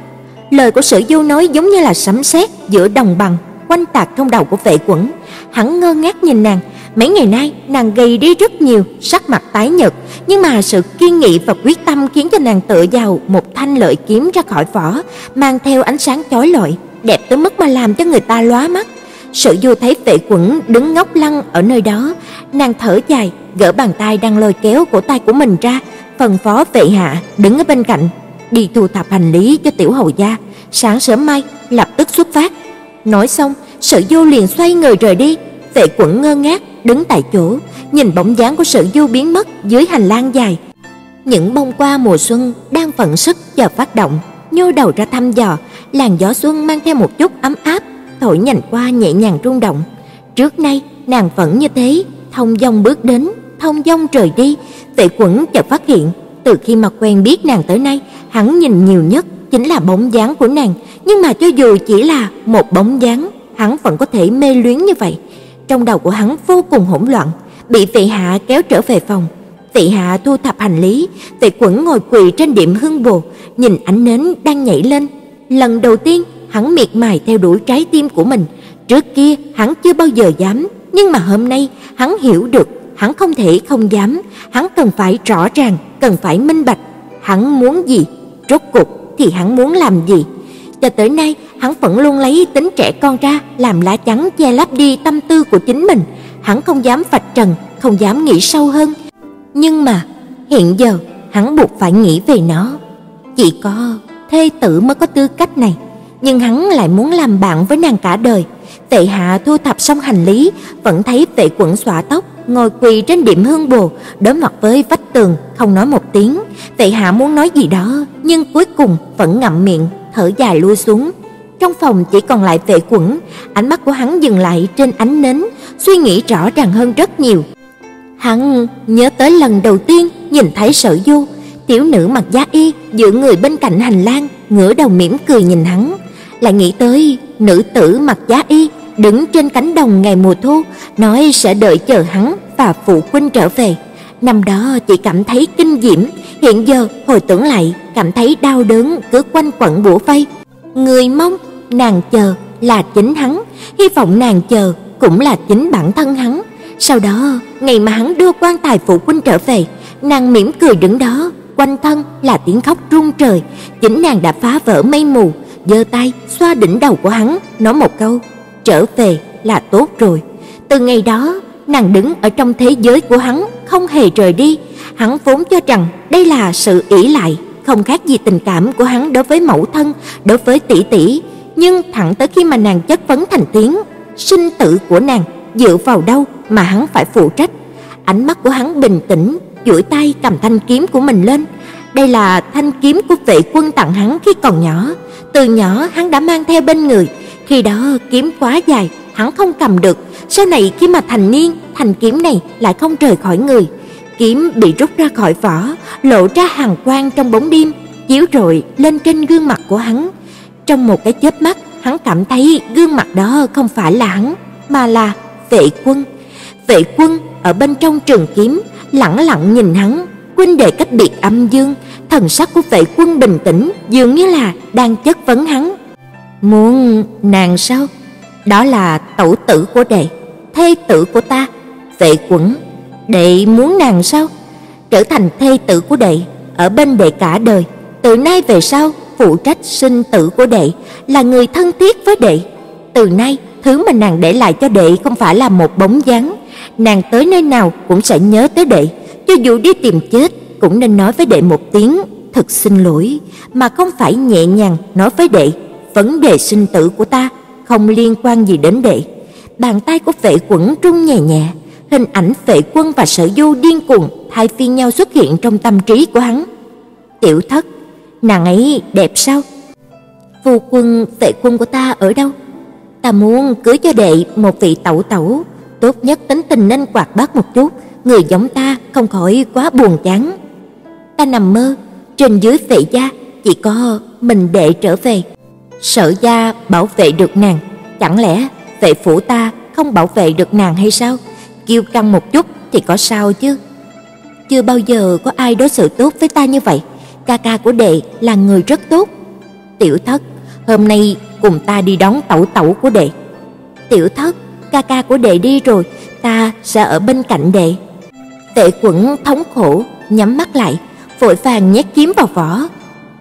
Lời của Sử Du nói giống như là sấm sét giữa đồng bằng, quanh tạc trong đầu của Vệ Quẩn. Hắn ngơ ngác nhìn nàng, Mấy ngày nay, nàng gầy đi rất nhiều, sắc mặt tái nhợt, nhưng mà sự kiên nghị và quyết tâm khiến cho nàng tựa vào một thanh lợi kiếm ra khỏi vỏ, mang theo ánh sáng chói lọi, đẹp tới mức mà làm cho người ta lóa mắt. Sự Du thấy Vệ Quẩn đứng ngốc lăng ở nơi đó, nàng thở dài, gỡ bàn tay đang lôi kéo cổ tay của mình ra, phần phó Vệ Hạ đứng ở bên cạnh, đi thu thập hành lý cho tiểu hầu gia, sáng sớm mai lập tức xuất phát. Nói xong, Sự Du liền xoay người rời đi, Vệ Quẩn ngơ ngác đứng tại chỗ, nhìn bóng dáng của Sở Du biến mất dưới hành lang dài. Những bông hoa mùa xuân đang vận sức chờ phát động, nhô đầu ra thăm dò, làn gió xuân mang theo một chút ấm áp, thổi nhành qua nhẹ nhàng rung động. Trước nay nàng vẫn như thế, thông dong bước đến, thông dong rời đi. Vệ Quẩn chợt phát hiện, từ khi mà quen biết nàng tới nay, hắn nhìn nhiều nhất chính là bóng dáng của nàng, nhưng mà cho dù chỉ là một bóng dáng, hắn vẫn có thể mê luyến như vậy. Trong đầu của hắn vô cùng hỗn loạn, bị Vị Hạ kéo trở về phòng. Vị Hạ thu thập hành lý, Vệ Quẩn ngồi quỳ trên điểm hương bồ, nhìn ánh nến đang nhảy lên. Lần đầu tiên, hắn miệt mài theo đuổi trái tim của mình. Trước kia, hắn chưa bao giờ dám, nhưng mà hôm nay, hắn hiểu được, hắn không thể không dám, hắn cần phải rõ ràng, cần phải minh bạch. Hắn muốn gì, rốt cuộc thì hắn muốn làm gì. Cho tới nay, hắn vẫn luôn lấy tính trẻ con ra làm lá chắn che lấp đi tâm tư của chính mình, hắn không dám vạch trần, không dám nghĩ sâu hơn. Nhưng mà, hiện giờ hắn buộc phải nghĩ về nó. Chỉ có thê tử mới có tư cách này, nhưng hắn lại muốn làm bạn với nàng cả đời. Tệ hạ thu thập xong hành lý, vẫn thấy Vệ Quẩn xõa tóc, ngồi quỳ trên điểm hương bồ, đối mặt với vách tường, không nói một tiếng. Tệ hạ muốn nói gì đó, nhưng cuối cùng vẫn ngậm miệng, thở dài lui xuống. Trong phòng chỉ còn lại Vệ Quẩn, ánh mắt của hắn dừng lại trên ánh nến, suy nghĩ rõ ràng hơn rất nhiều. Hắn nhớ tới lần đầu tiên nhìn thấy Sở Du, tiểu nữ mặc giá y giữa người bên cạnh hành lang, ngửa đầu mỉm cười nhìn hắn, lại nghĩ tới nữ tử mặc giá y đứng trên cánh đồng ngày mùa thu, nói sẽ đợi chờ hắn và phụ huynh trở về. Năm đó chỉ cảm thấy kinh diễm, hiện giờ hồi tưởng lại cảm thấy đau đớn cứ quanh quẩn bủa vây. Người mong nàng chờ là chính hắn, hy vọng nàng chờ cũng là chính bản thân hắn. Sau đó, ngày mà hắn đưa quan tài phụ huynh trở về, nàng mỉm cười đứng đó, quanh thân là tiếng khóc rung trời, chính nàng đã phá vỡ mây mù, giơ tay xoa đỉnh đầu của hắn, nói một câu: "Trở về là tốt rồi." Từ ngày đó, nàng đứng ở trong thế giới của hắn, không hề rời đi. Hắn vốn cho rằng đây là sự ỷ lại, không khác gì tình cảm của hắn đối với mẫu thân, đối với tỷ tỷ, nhưng thẳng tới khi mà nàng chất vấn thành tiếng, sinh tử của nàng dựa vào đâu mà hắn phải phụ trách. Ánh mắt của hắn bình tĩnh, duỗi tay cầm thanh kiếm của mình lên. Đây là thanh kiếm của vệ quân tặng hắn khi còn nhỏ, từ nhỏ hắn đã mang theo bên người, khi đó kiếm quá dài, hắn không cầm được, sau này khi mà thành niên, thanh kiếm này lại không rời khỏi người. Kiếm bị rút ra khỏi vỏ, lộ ra hàn quang trong bóng đêm, chiếu rọi lên trên gương mặt của hắn. Trong một cái chớp mắt, hắn cảm thấy gương mặt đó không phải là hắn, mà là Vệ Quân. Vệ Quân ở bên trong trường kiếm, lẳng lặng nhìn hắn, huynh đệ cách biệt âm dương, thần sắc của Vệ Quân bình tĩnh, dường như là đang chất vấn hắn. Muốn nàng sao? Đó là tẩu tử của đệ, thê tử của ta. Vệ Quẩn, đệ muốn nàng sao? Trở thành thê tử của đệ, ở bên đệ cả đời, từ nay về sau phụ trách sinh tử của đệ, là người thân thiết với đệ. Từ nay, thứ mà nàng để lại cho đệ không phải là một bóng dáng, nàng tới nơi nào cũng sẽ nhớ tới đệ, cho dù đi tìm chết cũng nên nói với đệ một tiếng thật xin lỗi, mà không phải nhẹ nhàng nói với đệ, vấn đề sinh tử của ta không liên quan gì đến đệ. Bàn tay của Vệ Quẩn rung nhẹ nhẹ, hình ảnh Vệ Quân và Sở Du điên cuồng thay phiên nhau xuất hiện trong tâm trí của hắn. Tiểu Thất, nàng ấy đẹp sao? Phu quân Vệ Quân của ta ở đâu? Ta muốn cưới cho đệ một vị tẩu tẩu, tốt nhất tính tình nên quạt bát một chút, người giống ta không khỏi quá buồn chán. Ta nằm mơ, trên dưới vệ gia chỉ có mình đệ trở về. Sở gia bảo vệ được nàng, chẳng lẽ vệ phủ ta không bảo vệ được nàng hay sao? Kiêu căng một chút thì có sao chứ? Chưa bao giờ có ai đối xử tốt với ta như vậy. Ca ca của đệ là người rất tốt. Tiểu thất, hôm nay cùng ta đi đón tẩu tẩu của đệ. Tiểu thất, ca ca của đệ đi rồi, ta sẽ ở bên cạnh đệ. Tệ Quẩn thống khổ, nhắm mắt lại, vội vàng nhét kiếm vào vỏ.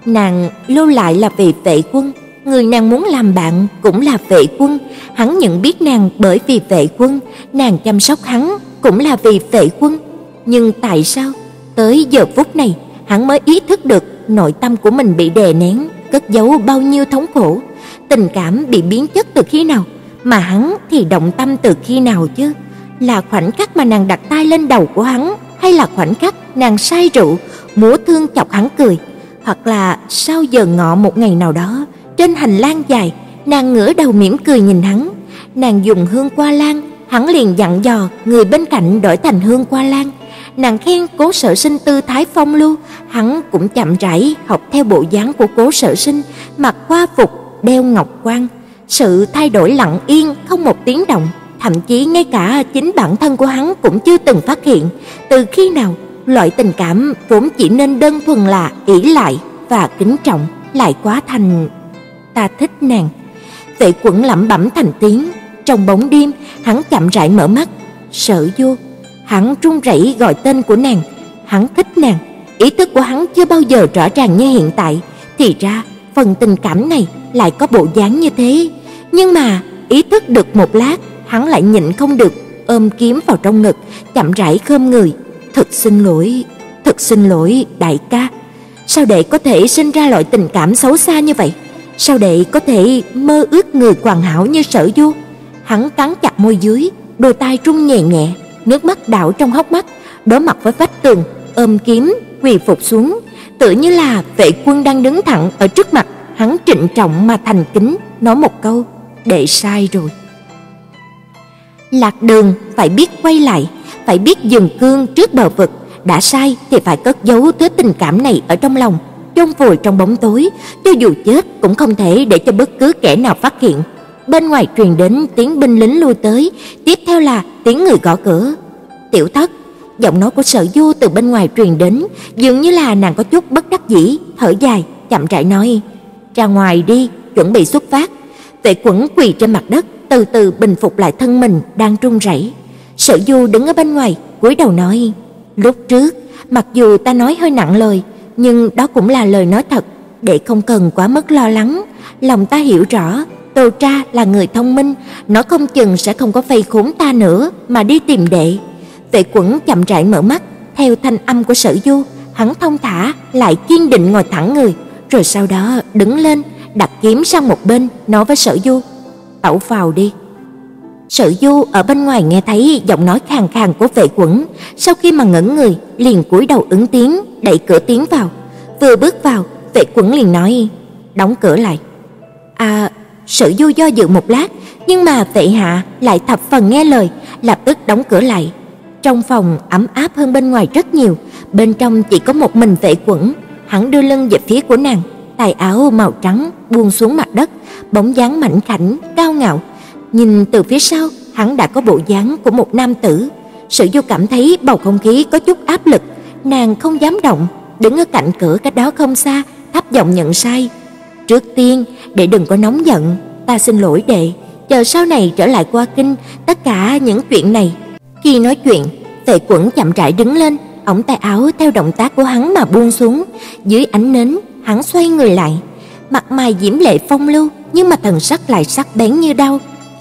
Nàng lưu lại là vì vệ quân, người nàng muốn làm bạn cũng là vệ quân, hắn nhận biết nàng bởi vì vệ quân, nàng chăm sóc hắn cũng là vì vệ quân. Nhưng tại sao? Tới giờ phút này hắn mới ý thức được nội tâm của mình bị đè nén, cất giấu bao nhiêu thống khổ, tình cảm bị biến chất từ khi nào, mà hắn thì động tâm từ khi nào chứ? Là khoảnh khắc mà nàng đặt tay lên đầu của hắn, hay là khoảnh khắc nàng say rượu, múa thương chọc hắn cười, hoặc là sau giờ ngọ một ngày nào đó, trên hành lang dài, nàng ngửa đầu mỉm cười nhìn hắn, nàng dùng hương qua lan, hắn liền dặn dò người bên cạnh đổi thành hương qua lan. Nàng khen Cố Sở Sinh tư thái phong lưu, hắn cũng chậm rãi học theo bộ dáng của Cố Sở Sinh, mặc hoa phục, đeo ngọc quan. Sự thay đổi lặng yên, không một tiếng động, thậm chí ngay cả chính bản thân của hắn cũng chưa từng phát hiện, từ khi nào loại tình cảm vốn chỉ nên đơn thuần là ỷ lại và kính trọng lại quá thành ta thích nàng. Tệ Quẩn lẩm bẩm thành tiếng, trong bóng đêm, hắn chậm rãi mở mắt, sợ vô. hắn run rẩy gọi tên của nàng, hắn thích nàng, ý thức của hắn chưa bao giờ rõ ràng như hiện tại, thì ra phần tình cảm này lại có bộ dáng như thế, nhưng mà ý thức được một lát, hắn lại nhịn không được, ôm kiếm vào trong ngực, chậm rãi khom người, "Thật xin lỗi, thật xin lỗi đại ca, sao đệ có thể sinh ra loại tình cảm xấu xa như vậy?" Sao đệ có thể mơ ước người hoàn hảo như Sở Du? Hắn cắn chặt môi dưới, đôi tay run nhẹ nhẹ, nước mắt đảo trong hốc mắt, đối mặt với vách tường, ôm kiếm quỳ phục xuống, tự như là vệ quân đang đứng thẳng ở trước mặt, hắn trịnh trọng mà thành kính nói một câu: "Đệ sai rồi." Lạc Đường phải biết quay lại, phải biết dừng cương trước bờ vực, đã sai thì phải cất giấu thứ tình cảm này ở trong lòng, chôn vùi trong bóng tối, cho dù chết cũng không thể để cho bất cứ kẻ nào phát hiện. Bên ngoài truyền đến tiếng binh lính lui tới, tiếp theo là tiếng người gõ cửa. "Tiểu Thất." Giọng nói của Sở Du từ bên ngoài truyền đến, dường như là nàng có chút bất đắc dĩ, thở dài, chậm rãi nói: "Ra ngoài đi, chuẩn bị xuất phát." Vệ Quẩn quỳ trên mặt đất, từ từ bình phục lại thân mình đang run rẩy. Sở Du đứng ở bên ngoài, cúi đầu nói: "Lúc trước, mặc dù ta nói hơi nặng lời, nhưng đó cũng là lời nói thật, để không cần quá mất lo lắng, lòng ta hiểu rõ, Tô Tra là người thông minh, nó không chừng sẽ không có vây khốn ta nữa mà đi tìm đệ. Vệ Quẩn chậm rãi mở mắt, theo thanh âm của Sở Du, hắn thông thả lại kiên định ngồi thẳng người, rồi sau đó đứng lên, đặt kiếm sang một bên, nói với Sở Du: "Tẩu vào đi." Sở Du ở bên ngoài nghe thấy giọng nói khàn khàn của Vệ Quẩn, sau khi mà ngẩn người, liền cúi đầu ứng tiếng, đẩy cửa tiến vào. Vừa bước vào, Vệ Quẩn liền nói: "Đóng cửa lại." À, Sở Du do dự một lát, nhưng mà Vệ hạ lại thập phần nghe lời, lập tức đóng cửa lại. Trong phòng ấm áp hơn bên ngoài rất nhiều, bên trong chỉ có một mình Vệ Quẩn, hắn đưa lưng về phía của nàng, tài áo màu trắng buông xuống mặt đất, bóng dáng mảnh khảnh, cao ngạo. Nhìn từ phía sau, hắn đã có bộ dáng của một nam tử. Sử Du cảm thấy bầu không khí có chút áp lực, nàng không dám động, đứng ở cạnh cửa cách đó không xa, thấp giọng nhận sai. "Trước tiên, để đừng có nóng giận, ta xin lỗi đệ, chờ sau này trở lại qua kinh, tất cả những chuyện này." Khi nói chuyện, Tề Quẩn chậm rãi đứng lên, ống tay áo theo động tác của hắn mà buông xuống, dưới ánh nến, hắn xoay người lại, mặt mày diễm lệ phong lưu, nhưng mà thần sắc lại sắc bén như đau.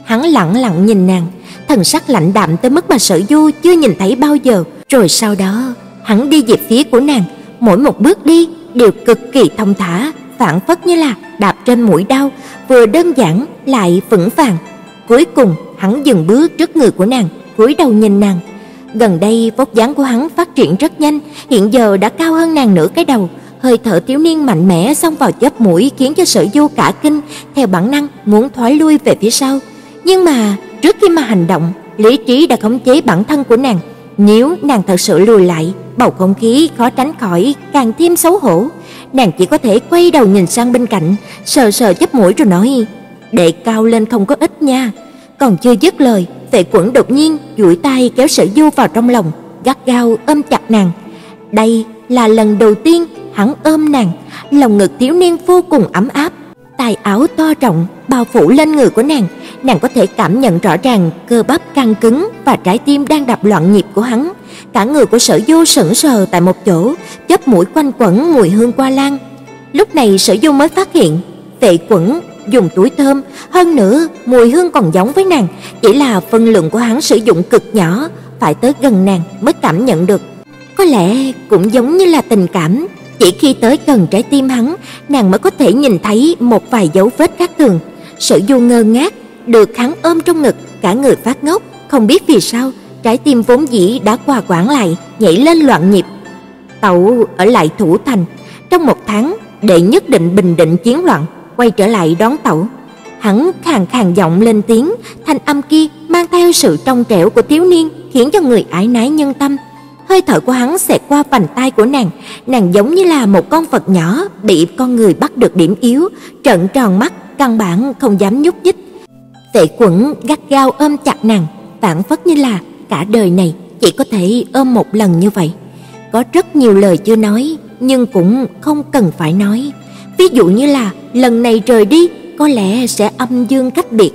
Hắn lặng lặng nhìn nàng, thần sắc lạnh đạm tới mức mà Sở Du chưa nhìn thấy bao giờ, rồi sau đó, hắn đi về phía của nàng, mỗi một bước đi đều cực kỳ thông thả, phản phất như là đạp trên mũi đau vừa đơn giản lại vững vàng. Cuối cùng, hắn dừng bước trước người của nàng, cúi đầu nhìn nàng. Gần đây vóc dáng của hắn phát triển rất nhanh, hiện giờ đã cao hơn nàng nửa cái đầu, hơi thở thiếu niên mạnh mẽ xông vào chóp mũi khiến cho Sở Du cả kinh, theo bản năng muốn thoái lui về phía sau. Nhưng mà, trước khi mà hành động, lý trí đã khống chế bản thân của nàng, nếu nàng thật sự lùi lại, bầu không khí khó tránh khỏi càng thêm xấu hổ. Nàng chỉ có thể quay đầu nhìn sang bên cạnh, sờ sờ chóp mũi rồi nói: "Đệ cao lên không có ít nha." Còn chưa dứt lời, Vệ Quẩn đột nhiên duỗi tay kéo Sở Du vào trong lòng, gắt gao ôm chặt nàng. Đây là lần đầu tiên hắn ôm nàng, lòng ngực thiếu niên vô cùng ấm áp, tài áo to rộng bao phủ lên người của nàng, nàng có thể cảm nhận rõ ràng cơ bắp căng cứng và trái tim đang đập loạn nhịp của hắn. Cả người của Sở Du sững sờ tại một chỗ, chớp mũi quanh quẩn mùi hương qua lan. Lúc này Sở Du mới phát hiện, Tệ Quẩn dùng túi thơm, hơn nữa mùi hương còn giống với nàng, chỉ là phân lượng của hắn sử dụng cực nhỏ, phải tới gần nàng mới cảm nhận được. Có lẽ cũng giống như là tình cảm, chỉ khi tới gần trái tim hắn, nàng mới có thể nhìn thấy một vài dấu vết khác thường. Sở Du ngơ ngác, được hắn ôm trong ngực, cả người phát ngốc, không biết vì sao, trái tim vốn dĩ đã hòa quản lại, nhảy lên loạn nhịp. Tẩu ở lại thủ thành, trong một tháng để nhất định bình định chiến loạn, quay trở lại đón tẩu. Hắn khàn khàn giọng lên tiếng, thanh âm kia mang theo sự trong trẻo của thiếu niên, khiến cho người ái nái nhân tâm. Hơi thở của hắn xẹt qua vành tai của nàng, nàng giống như là một con vật nhỏ bị con người bắt được điểm yếu, trợn tròn mắt, căn bản không dám nhúc nhích. Tệ Quẩn gắt gao ôm chặt nàng, phản phất như là cả đời này chỉ có thể ôm một lần như vậy. Có rất nhiều lời chưa nói, nhưng cũng không cần phải nói. Ví dụ như là lần này rời đi có lẽ sẽ âm dương cách biệt.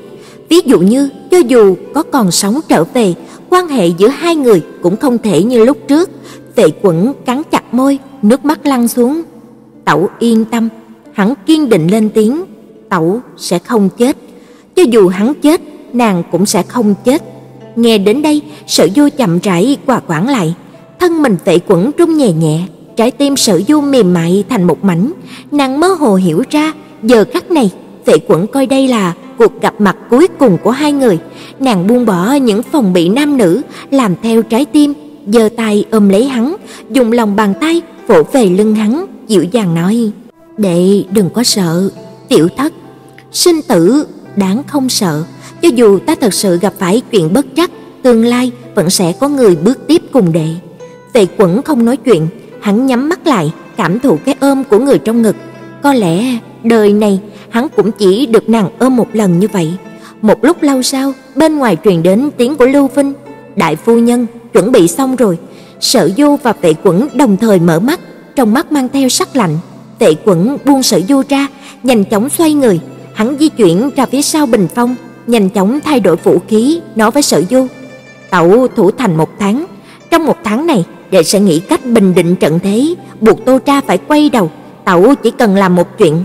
Ví dụ như cho dù có còn sống trở về, quan hệ giữa hai người cũng không thể như lúc trước. Vệ Quẩn cắn chặt môi, nước mắt lăn xuống. Tẩu yên tâm, hắn kiên định lên tiếng, Tẩu sẽ không chết. Cho dù hắn chết, nàng cũng sẽ không chết. Nghe đến đây, Sở Du chậm rãi quà quảng lại, thân mình Vệ Quẩn rung nhẹ nhẹ, trái tim Sở Du mềm mại thành một mảnh, nàng mơ hồ hiểu ra, giờ khắc này, Vệ Quẩn coi đây là cuộc gặp mặt cuối cùng của hai người, nàng buông bỏ những phòng bị nam nữ, làm theo trái tim, giơ tay ôm lấy hắn, dùng lòng bàn tay vỗ về lưng hắn, dịu dàng nói: "Đệ đừng có sợ, tiểu thất, sinh tử đáng không sợ, cho dù ta thật sự gặp phải chuyện bất trắc, tương lai vẫn sẽ có người bước tiếp cùng đệ." Tề Quẩn không nói chuyện, hắn nhắm mắt lại, cảm thụ cái ôm của người trong ngực. Có lẽ đời này hắn cũng chỉ được nàng ôm một lần như vậy. Một lúc lâu sau, bên ngoài truyền đến tiếng của Lưu Vinh, "Đại phu nhân, chuẩn bị xong rồi." Sở Du và Tệ Quẩn đồng thời mở mắt, trong mắt mang theo sắc lạnh. Tệ Quẩn buông Sở Du ra, nhanh chóng xoay người, hắn di chuyển ra phía sau bình phong, nhanh chóng thay đổi vũ khí, nói với Sở Du: "Tẩu thủ thành một tháng, trong một tháng này, đệ sẽ nghĩ cách bình định trận thế, buộc Tô Tra phải quay đầu, tẩu chỉ cần làm một chuyện."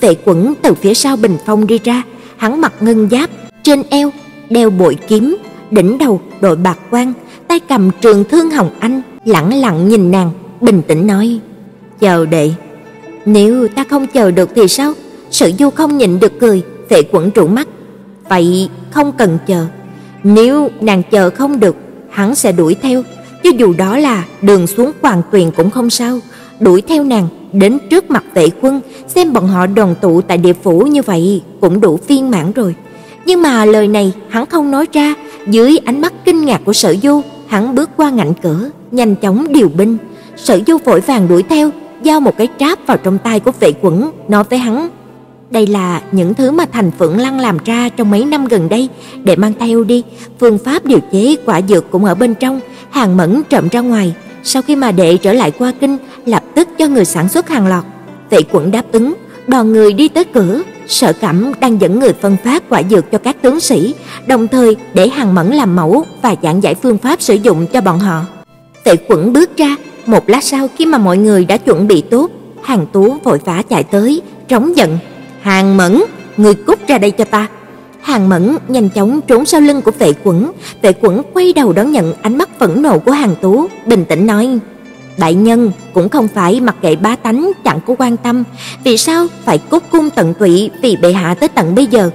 Vệ Quẩn từ phía sau bình phong đi ra, hắn mặc ngân giáp, trên eo đeo bội kiếm, đỉnh đầu đội bạc quan, tay cầm trường thương hồng anh, lẳng lặng nhìn nàng, bình tĩnh nói: "Chờ đệ." "Nếu ta không chờ được thì sao?" Sử Du không nhịn được cười, Vệ Quẩn trụ mắt. "Vậy không cần chờ." nếu nàng chờ không được, hắn sẽ đuổi theo, cho dù đó là đường xuống hoàng tuyền cũng không sao, đuổi theo nàng đến trước mặt vệ quân, xem bọn họ đoàn tụ tại địa phủ như vậy cũng đủ viên mãn rồi. Nhưng mà lời này hắn không nói ra, dưới ánh mắt kinh ngạc của Sở Du, hắn bước qua ngạnh cửa, nhanh chóng điều binh. Sở Du vội vàng đuổi theo, giao một cái tráp vào trong tay của vệ quẩn, nói với hắn: "Đây là những thứ mà Thành Phượng Lăng làm ra trong mấy năm gần đây, để mang theo đi, phương pháp điều chế quả dược cũng ở bên trong." Hàng Mẫn trộm ra ngoài, sau khi mà đệ trở lại qua kinh, lập tức cho người sản xuất hàng loạt Vệ quận đáp ứng, đoàn người đi tới cửa, Sở Cẩm đang dẫn người phân phát quả dược cho các tướng sĩ, đồng thời để Hàng Mẫn làm mẫu và giảng giải phương pháp sử dụng cho bọn họ. Vệ quận bước ra, một lát sau khi mà mọi người đã chuẩn bị tốt, Hàng Tú vội vã chạy tới, trống giận, "Hàng Mẫn, người cút ra đây cho ta." Hàng Mẫn nhanh chóng trốn sau lưng của Vệ Quẩn, Vệ Quẩn quay đầu đón nhận ánh mắt phẫn nộ của Hàng Tú, bình tĩnh nói: "Đại nhân cũng không phải mặc kệ bá tánh chẳng có quan tâm, vì sao phải cốt cung tận tụy vì bệ hạ tới tận bây giờ?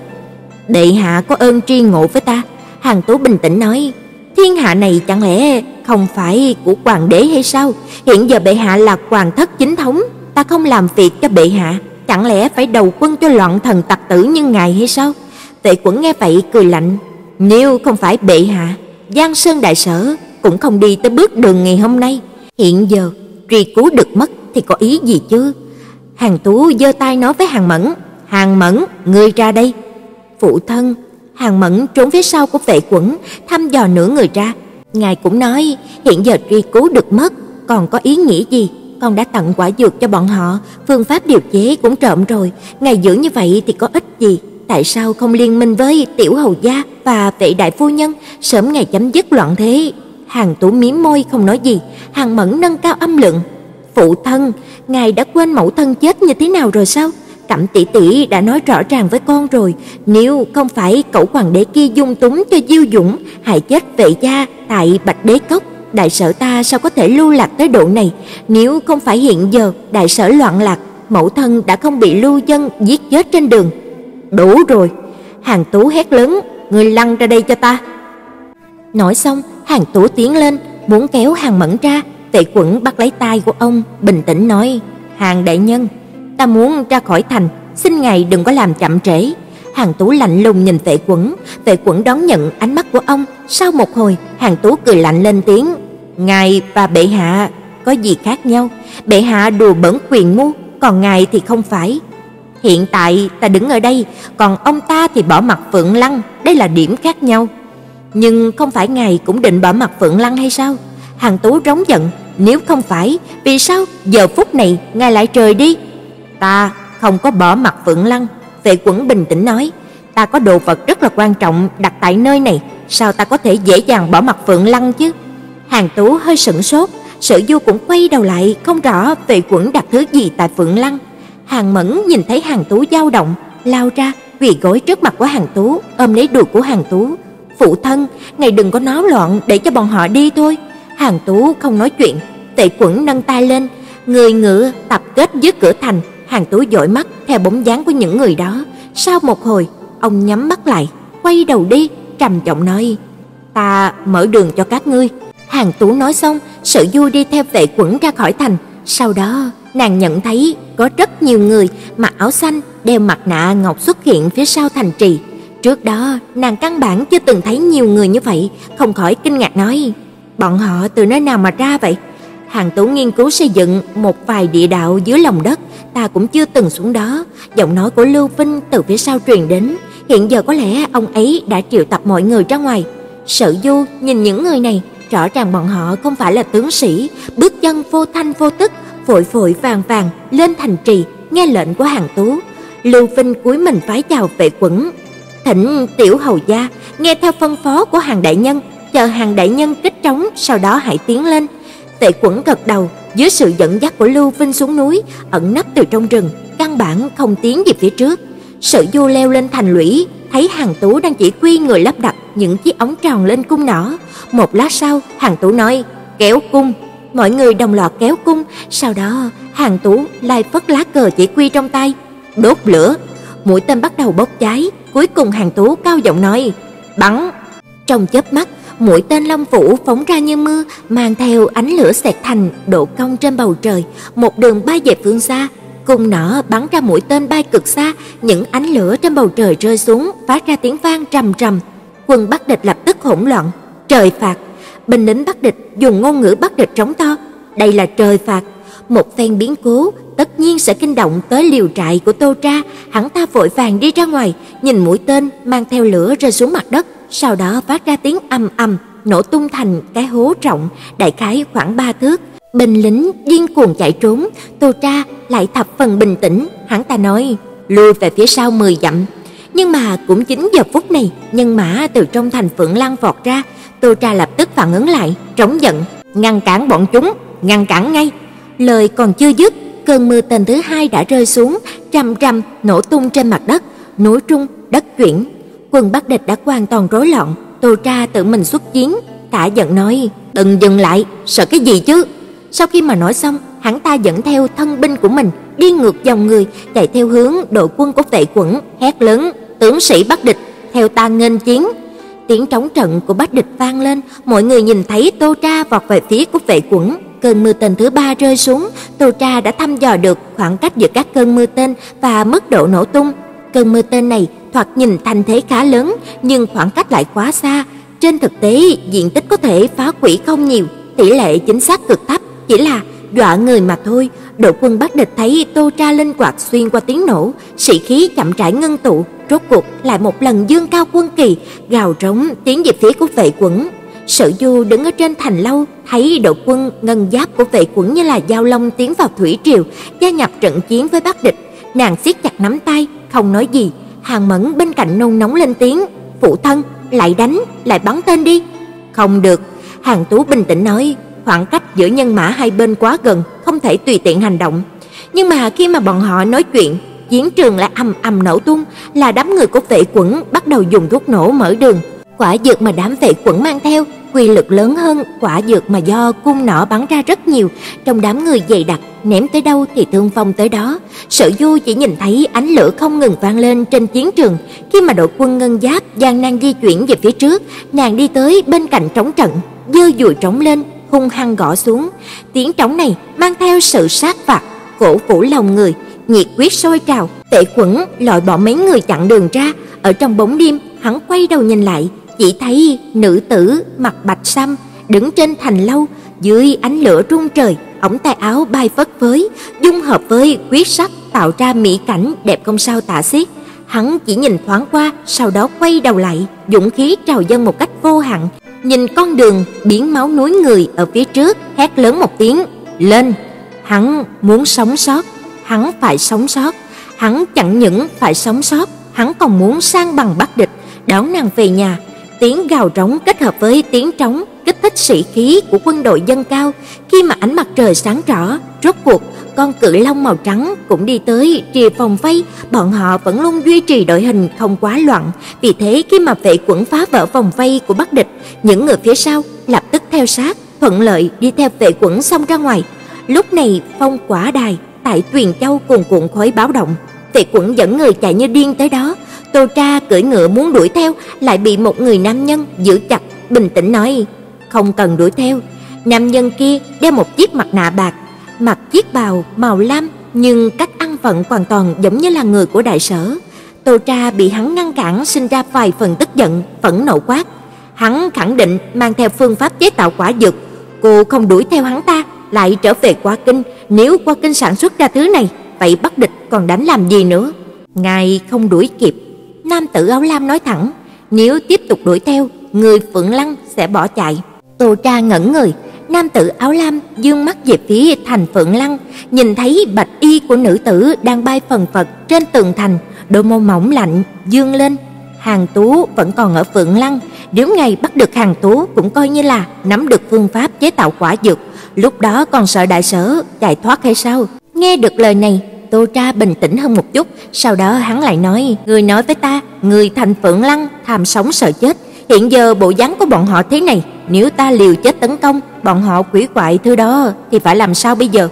Bệ hạ có ơn tri ngộ với ta." Hàng Tú bình tĩnh nói: "Thiên hạ này chẳng lẽ không phải của hoàng đế hay sao? Hiện giờ bệ hạ là hoàng thất chính thống, ta không làm việc cho bệ hạ, chẳng lẽ phải đầu quân cho loạn thần tặc tử như ngài hay sao?" Tệ Quẩn nghe vậy cười lạnh, nếu không phải bệ hạ, Giang Sơn đại sở cũng không đi tới bước đường ngày hôm nay. Hiện giờ truy cứu được mất thì có ý gì chứ? Hàng Tú giơ tay nói với Hàng Mẫn, "Hàng Mẫn, ngươi ra đây." Phụ thân, Hàng Mẫn trốn phía sau của Vệ Quẩn, thăm dò nửa người ra. Ngài cũng nói, hiện giờ truy cứu được mất, còn có ý nghĩa gì? Con đã tặng quả dược cho bọn họ, phương pháp điều chế cũng trộm rồi, ngày giữ như vậy thì có ích gì? tại sao không liên minh với tiểu hầu gia và vệ đại phu nhân, sớm ngày chấm dứt loạn thế? Hàng Tú mím môi không nói gì, Hàng Mẫn nâng cao âm lượng, "Phụ thân, ngài đã quên mẫu thân chết như thế nào rồi sao? Cẩm tỷ tỷ đã nói rõ ràng với con rồi, nếu không phải cậu hoàng đế kia dung túng cho Diêu Dũng hại chết vệ gia tại Bạch Đế cốc, đại sở ta sao có thể lưu lạc tới độ này? Nếu không phải hiện giờ đại sở loạn lạc, mẫu thân đã không bị lưu dân giết chết trên đường." Đủ rồi. Hàng Tú hét lớn, người lăn ra đây cho ta. Nói xong, Hàng Tú tiến lên, muốn kéo Hàng Mẫn ra, Tệ Quẩn bắt lấy tay của ông, bình tĩnh nói: "Hàng đại nhân, ta muốn ra khỏi thành, xin ngài đừng có làm chậm trễ." Hàng Tú lạnh lùng nhìn Tệ Quẩn, Tệ Quẩn đón nhận ánh mắt của ông, sau một hồi, Hàng Tú cười lạnh lên tiếng: "Ngài và bệ hạ có gì khác nhau? Bệ hạ đùa bẩn quyền mu, còn ngài thì không phải. Hiện tại ta đứng ở đây, còn ông ta thì bỏ mặt Phượng Lăng, đây là điểm khác nhau. Nhưng không phải ngài cũng định bỏ mặt Phượng Lăng hay sao? Hàng Tú rống giận, nếu không phải, vì sao giờ phút này ngài lại trời đi? Ta không có bỏ mặt Phượng Lăng, Vệ Quẩn bình tĩnh nói, ta có đồ vật rất là quan trọng đặt tại nơi này, sao ta có thể dễ dàng bỏ mặt Phượng Lăng chứ? Hàng Tú hơi sững sốt, Sử Du cũng quay đầu lại, không rõ vị Quẩn đặt thứ gì tại Phượng Lăng. Hàng Mẫn nhìn thấy Hàng Tú dao động, lao ra, quỳ gối trước mặt của Hàng Tú, ôm lấy đùi của Hàng Tú. "Phụ thân, ngài đừng có náo loạn, để cho bọn họ đi thôi." Hàng Tú không nói chuyện, Tệ Quẩn nâng tay lên, người ngựa tập kết dưới cửa thành, Hàng Tú dõi mắt theo bóng dáng của những người đó. Sau một hồi, ông nhắm mắt lại, quay đầu đi, trầm giọng nói: "Ta mở đường cho các ngươi." Hàng Tú nói xong, Sở Du đi theo vệ Quẩn ra khỏi thành, sau đó nàng nhận thấy có rất nhiều người mặc áo xanh, đeo mặt nạ ngọc xuất hiện phía sau thành trì. Trước đó, nàng căn bản chưa từng thấy nhiều người như vậy, không khỏi kinh ngạc nói: "Bọn họ từ nơi nào mà ra vậy?" Hàng Tú nghiên cứu xây dựng một vài địa đạo dưới lòng đất, ta cũng chưa từng xuống đó. Giọng nói của Lưu Vinh từ phía sau truyền đến, hiện giờ có lẽ ông ấy đã triệu tập mọi người ra ngoài. Sở Du nhìn những người này, rõ ràng bọn họ không phải là tướng sĩ, bước chân vô thanh vô tức, vội vội vàng vàng lên thành trì nghe lệnh của hàng tú. Lưu Vinh cúi mình vái chào vệ quẩn, thỉnh tiểu hầu gia nghe theo phân phó của hàng đại nhân, chờ hàng đại nhân kích trống, sau đó hãy tiến lên. vệ Quẩn gật đầu, dưới sự dẫn dắt của Lưu Vinh xuống núi, ẩn nấp từ trong rừng, căn bản không tiến về phía trước. Sở Du leo lên thành lũy, thấy Hàng Tú đang chỉ quy người lắp đặt những chiếc ống tròn lên cung nỏ. Một lát sau, Hàng Tú nói: "Kéo cung." Mọi người đồng loạt kéo cung, sau đó Hàng Tú lại phất lá cờ chỉ quy trong tay, đốt lửa. Mũi tên bắt đầu bốc cháy, cuối cùng Hàng Tú cao giọng nói: "Bắn!" Trong chớp mắt, mũi tên Long Vũ phóng ra như mưa, mang theo ánh lửa xẹt thành độ cong trên bầu trời, một đường bay về phương xa. Cung nỏ bắn ra mũi tên bay cực xa, những ánh lửa trên bầu trời rơi xuống, phát ra tiếng vang trầm trầm. Quân Bắc địch lập tức hỗn loạn, trời phạt. Binh lính Bắc địch dùng ngôn ngữ Bắc địch trống to, đây là trời phạt. Một phen biến cố tất nhiên sẽ kinh động tới liều trại của Tô Tra, hắn ta vội vàng đi ra ngoài, nhìn mũi tên mang theo lửa rơi xuống mặt đất, sau đó phát ra tiếng ầm ầm, nổ tung thành cái hố rộng, đại khái khoảng ba thước. Binh lính điên cuồng chạy trốn, Tô Tra lại thập phần bình tĩnh, hắn ta nói: "Lùi về phía sau 10 dặm." Nhưng mà cũng chính giờ phút này, nhân mã từ trong thành Phượng Lăng vọt ra, Tô Tra lập tức phản ứng lại, trống giận, ngăn cản bọn chúng, ngăn cản ngay. Lời còn chưa dứt, cơn mưa tên thứ hai đã rơi xuống, rầm rầm nổ tung trên mặt đất, núi trung, đất chuyển. Quân Bắc địch đã hoàn toàn rối loạn, Tô Tra tự mình xuất chiến, cả giận nói: "Đừng dừng lại, sợ cái gì chứ?" Sau khi mà nói xong, hắn ta dẫn theo thân binh của mình đi ngược dòng người, chạy theo hướng đội quân của vệ quẩn, hét lớn: "Tướng sĩ Bắc địch, theo ta nghênh chiến!" Tiếng trống trận của Bắc địch vang lên, mọi người nhìn thấy Tô Tra vọt về phía của vệ quẩn. Cơn mưa tên thứ ba rơi xuống, Tô Tra đã thăm dò được khoảng cách giữa các cơn mưa tên và mức độ nổ tung. Cơn mưa tên này thoạt nhìn thành thế khá lớn, nhưng khoảng cách lại quá xa. Trên thực tế, diện tích có thể phá hủy không nhiều, tỷ lệ chính xác cực thấp, chỉ là dọa người mà thôi. Đội quân Bắc địch thấy Tô Tra linh quạt xuyên qua tiếng nổ, sĩ khí chậm rãi ngưng tụ, rốt cuộc lại một lần dương cao quân kỳ, gào trống tiến về phía của vệ quận. Sở Du đứng ở trên thành lâu, thấy đội quân ngân giáp của vệ quận như là giao long tiến vào thủy triều, gia nhập trận chiến với Bắc địch. Nàng siết chặt nắm tay, không nói gì. Hàng Mẫn bên cạnh nôn nóng lên tiếng, "Phụ thân, lại đánh, lại bắn tên đi." "Không được." Hàng Tú bình tĩnh nói, khoảng cách giữa nhân mã hai bên quá gần, không thể tùy tiện hành động. Nhưng mà khi mà bọn họ nói chuyện, chiến trường lại ầm ầm nổ tung, là đám người của vệ quẩn bắt đầu dùng thuốc nổ mở đường. Quả dược mà đám vệ quẩn mang theo, quy lực lớn hơn quả dược mà do cung nỏ bắn ra rất nhiều, trong đám người dày đặc, ném tới đâu thì thương vong tới đó. Sở Du chỉ nhìn thấy ánh lửa không ngừng vang lên trên chiến trường, khi mà đội quân ngân giáp gian nan di chuyển về phía trước, nàng đi tới bên cạnh trống trận, giơ dùi trống lên, hung hăng gõ xuống. Tiếng trống này mang theo sự sát phạt, cổ vũ lòng người, nhiệt quyết sôi trào. Tệ Quẩn loại bỏ mấy người chặn đường ra, ở trong bóng đêm, hắn quay đầu nhìn lại, chỉ thấy nữ tử mặc bạch sam đứng trên thành lâu, dưới ánh lửa rung trời, ống tay áo bay phất phới, dung hợp với quyết sắc tạo ra mỹ cảnh đẹp không sao tả xiết. Hắn chỉ nhìn thoáng qua, sau đó quay đầu lại, dũng khí trào dâng một cách vô hạn, nhìn con đường biến máu núi người ở phía trước, hét lớn một tiếng, "Lên!" Hắn muốn sống sót, hắn phải sống sót, hắn chẳng những phải sống sót, hắn còn muốn sang bằng bắt địch, đón nàng về nhà. Tiếng gào trống kết hợp với tiếng trống kích thích sĩ khí của quân đội dân cao, khi mà ánh mặt trời sáng rõ, rốt cuộc con cự long màu trắng cũng đi tới trì vòng vây, bọn họ vẫn luôn duy trì đội hình không quá loạn, vì thế khi mà vệ quẩn phá vỡ vòng vây của Bắc địch, những người phía sau lập tức theo sát, thuận lợi đi theo vệ quẩn xông ra ngoài. Lúc này, phong quả đài tại Tuyền Châu cuồn cuộn khói báo động, vệ quẩn dẫn người chạy như điên tới đó. Tô Tra cưỡi ngựa muốn đuổi theo, lại bị một người nam nhân giữ chặt, bình tĩnh nói: "Không cần đuổi theo." Nam nhân kia đeo một chiếc mặt nạ bạc, mặc chiếc bào màu lam nhưng cách ăn vận hoàn toàn giống như là người của đại sở. Tô Tra bị hắn ngăn cản sinh ra vài phần tức giận, phẫn nộ quát. Hắn khẳng định mang theo phương pháp chế tạo quả dược, cô không đuổi theo hắn ta, lại trở về Qua Kinh, nếu Qua Kinh sản xuất ra thứ này, vậy bắt địch còn đánh làm gì nữa? Ngài không đuổi kịp. Nam tử áo lam nói thẳng, nếu tiếp tục đuổi theo, người Phượng Lăng sẽ bỏ chạy. Tô Tra ngẩn người, nam tử áo lam dương mắt về phía thành Phượng Lăng, nhìn thấy bạch y của nữ tử đang bay phần phật trên tường thành, đôi môi mỏng lạnh dương lên. Hàng Tú vẫn còn ở Phượng Lăng, nếu ngày bắt được Hàng Tú cũng coi như là nắm được phương pháp chế tạo quả dược, lúc đó còn sợ đại sở chạy thoát hay sao? Nghe được lời này, Tô Tra bình tĩnh hơn một chút, sau đó hắn lại nói: "Người nói với ta, người thành Phượng Lăng tham sống sợ chết, hiện giờ bộ dáng của bọn họ thế này, nếu ta liều chết tấn công, bọn họ quỷ quại thứ đó thì phải làm sao bây giờ?"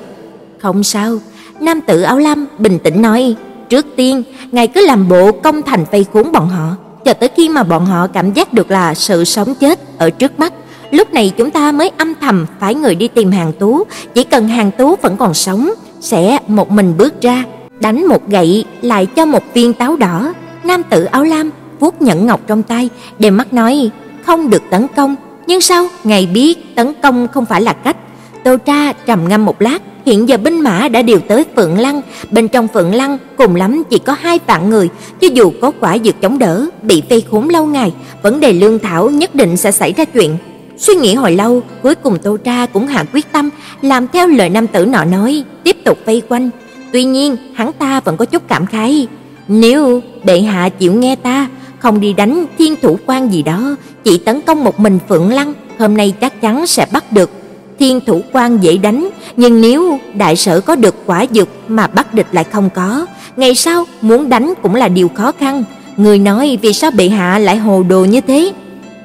"Không sao." Nam tử áo lam bình tĩnh nói: "Trước tiên, ngài cứ làm bộ công thành vây khốn bọn họ, cho tới khi mà bọn họ cảm giác được là sự sống chết ở trước mắt, lúc này chúng ta mới âm thầm phái người đi tìm Hàng Tú, chỉ cần Hàng Tú vẫn còn sống, sẽ một mình bước ra, đánh một gậy lại cho một viên táo đỏ. Nam tử áo lam vuốt nhẫn ngọc trong tay, đôi mắt nói, không được tấn công, nhưng sao ngài biết tấn công không phải là cách. Tô Tra trầm ngâm một lát, hiện giờ binh mã đã điều tới Phượng Lăng, bên trong Phượng Lăng cùng lắm chỉ có hai vạn người, cho dù có quả dược chống đỡ, bị vây khốn lâu ngày, vấn đề lương thảo nhất định sẽ xảy ra chuyện. Suy nghĩ hồi lâu, cuối cùng Tô Tra cũng hạ quyết tâm làm theo lời nam tử nọ nói, tiếp tục vây quanh. Tuy nhiên, hắn ta vẫn có chút cảm khái, nếu đệ hạ chịu nghe ta, không đi đánh thiên thủ quan gì đó, chỉ tấn công một mình Phượng Lăng, hôm nay chắc chắn sẽ bắt được. Thiên thủ quan dễ đánh, nhưng nếu đại sở có được quả dược mà bắt địch lại không có, ngày sau muốn đánh cũng là điều khó khăn. Người nói vì sao bệ hạ lại hồ đồ như thế?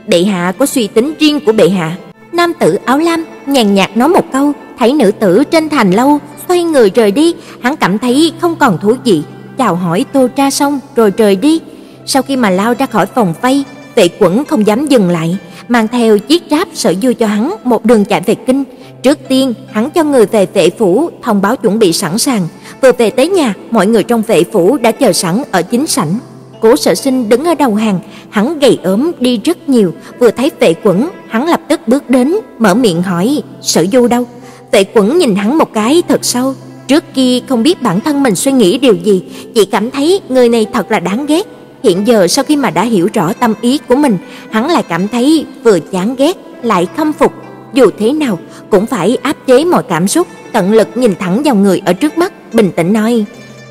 Bệ hạ có suy tính riêng của bệ hạ. Nam tử áo lam nhàn nhạt nói một câu, thấy nữ tử trên thành lâu xoay người rời đi, hắn cảm thấy không còn thú gì, chào hỏi Tô Tra xong rồi rời đi. Sau khi mà lao ra khỏi phòng vây, Vệ Quẩn không dám dừng lại, mang theo chiếc ráp sở dư cho hắn một đường chạy về kinh. Trước tiên, hắn cho người về vệ phủ thông báo chuẩn bị sẵn sàng. Vừa về tới nhà, mọi người trong vệ phủ đã chờ sẵn ở chính sảnh. Cố Sở Sinh đứng ở đầu hàng, hắn gầy ốm đi rất nhiều, vừa thấy Vệ Quẩn, hắn lập tức bước đến, mở miệng hỏi: "Sở Du đâu?" Vệ Quẩn nhìn hắn một cái thật sâu, trước kia không biết bản thân mình suy nghĩ điều gì, chỉ cảm thấy người này thật là đáng ghét. Hiện giờ sau khi mà đã hiểu rõ tâm ý của mình, hắn lại cảm thấy vừa chán ghét lại khâm phục, dù thế nào cũng phải áp chế mọi cảm xúc, tận lực nhìn thẳng vào người ở trước mắt, bình tĩnh nói: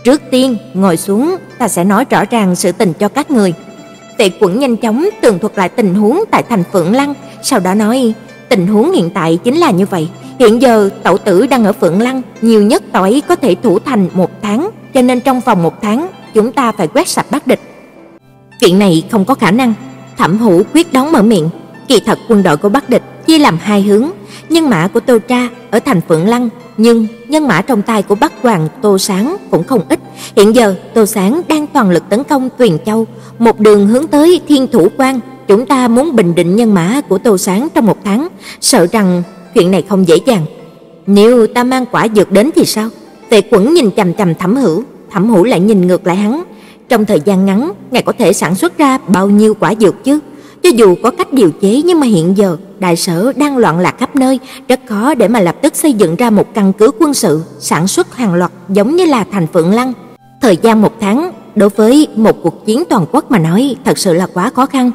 "Trước tiên, ngồi xuống, ta sẽ nói rõ ràng sự tình cho các người." tệ Quẩn nhanh chóng tường thuật lại tình huống tại thành Phượng Lăng, sau đó nói: "Tình huống hiện tại chính là như vậy, hiện giờ tẩu tử đang ở Phượng Lăng, nhiều nhất tẩu ấy có thể thủ thành một tháng, cho nên trong vòng một tháng chúng ta phải quét sạch Bắc địch." Chuyện này không có khả năng. Thẩm Hữu quyết đóng mở miệng, kỳ thật quân đội của Bắc địch chia làm hai hướng, nhân mã của Tô Tra ở thành Phượng Lăng, nhưng nhân mã trong tay của Bắc Hoàng Tô Sáng cũng không ít. Hiện giờ Tô Sáng đang toàn lực tấn công Tuyền Châu, một đường hướng tới Thiên Thủ Quan. Chúng ta muốn bình định nhân mã của Tô Sáng trong một tháng, sợ rằng chuyện này không dễ dàng. Nếu ta mang quả dược đến thì sao? Tề Quẩn nhìn chằm chằm Thẩm Hữu, Thẩm Hữu lại nhìn ngược lại hắn, trong thời gian ngắn, ngài có thể sản xuất ra bao nhiêu quả dược chứ? Cho dù có cách điều chế nhưng mà hiện giờ đại sở đang loạn lạc khắp nơi, rất khó để mà lập tức xây dựng ra một căn cứ quân sự, sản xuất hàng loạt giống như là thành Phượng Lăng. Thời gian một tháng đối với một cuộc chiến toàn quốc mà nói thật sự là quá khó khăn.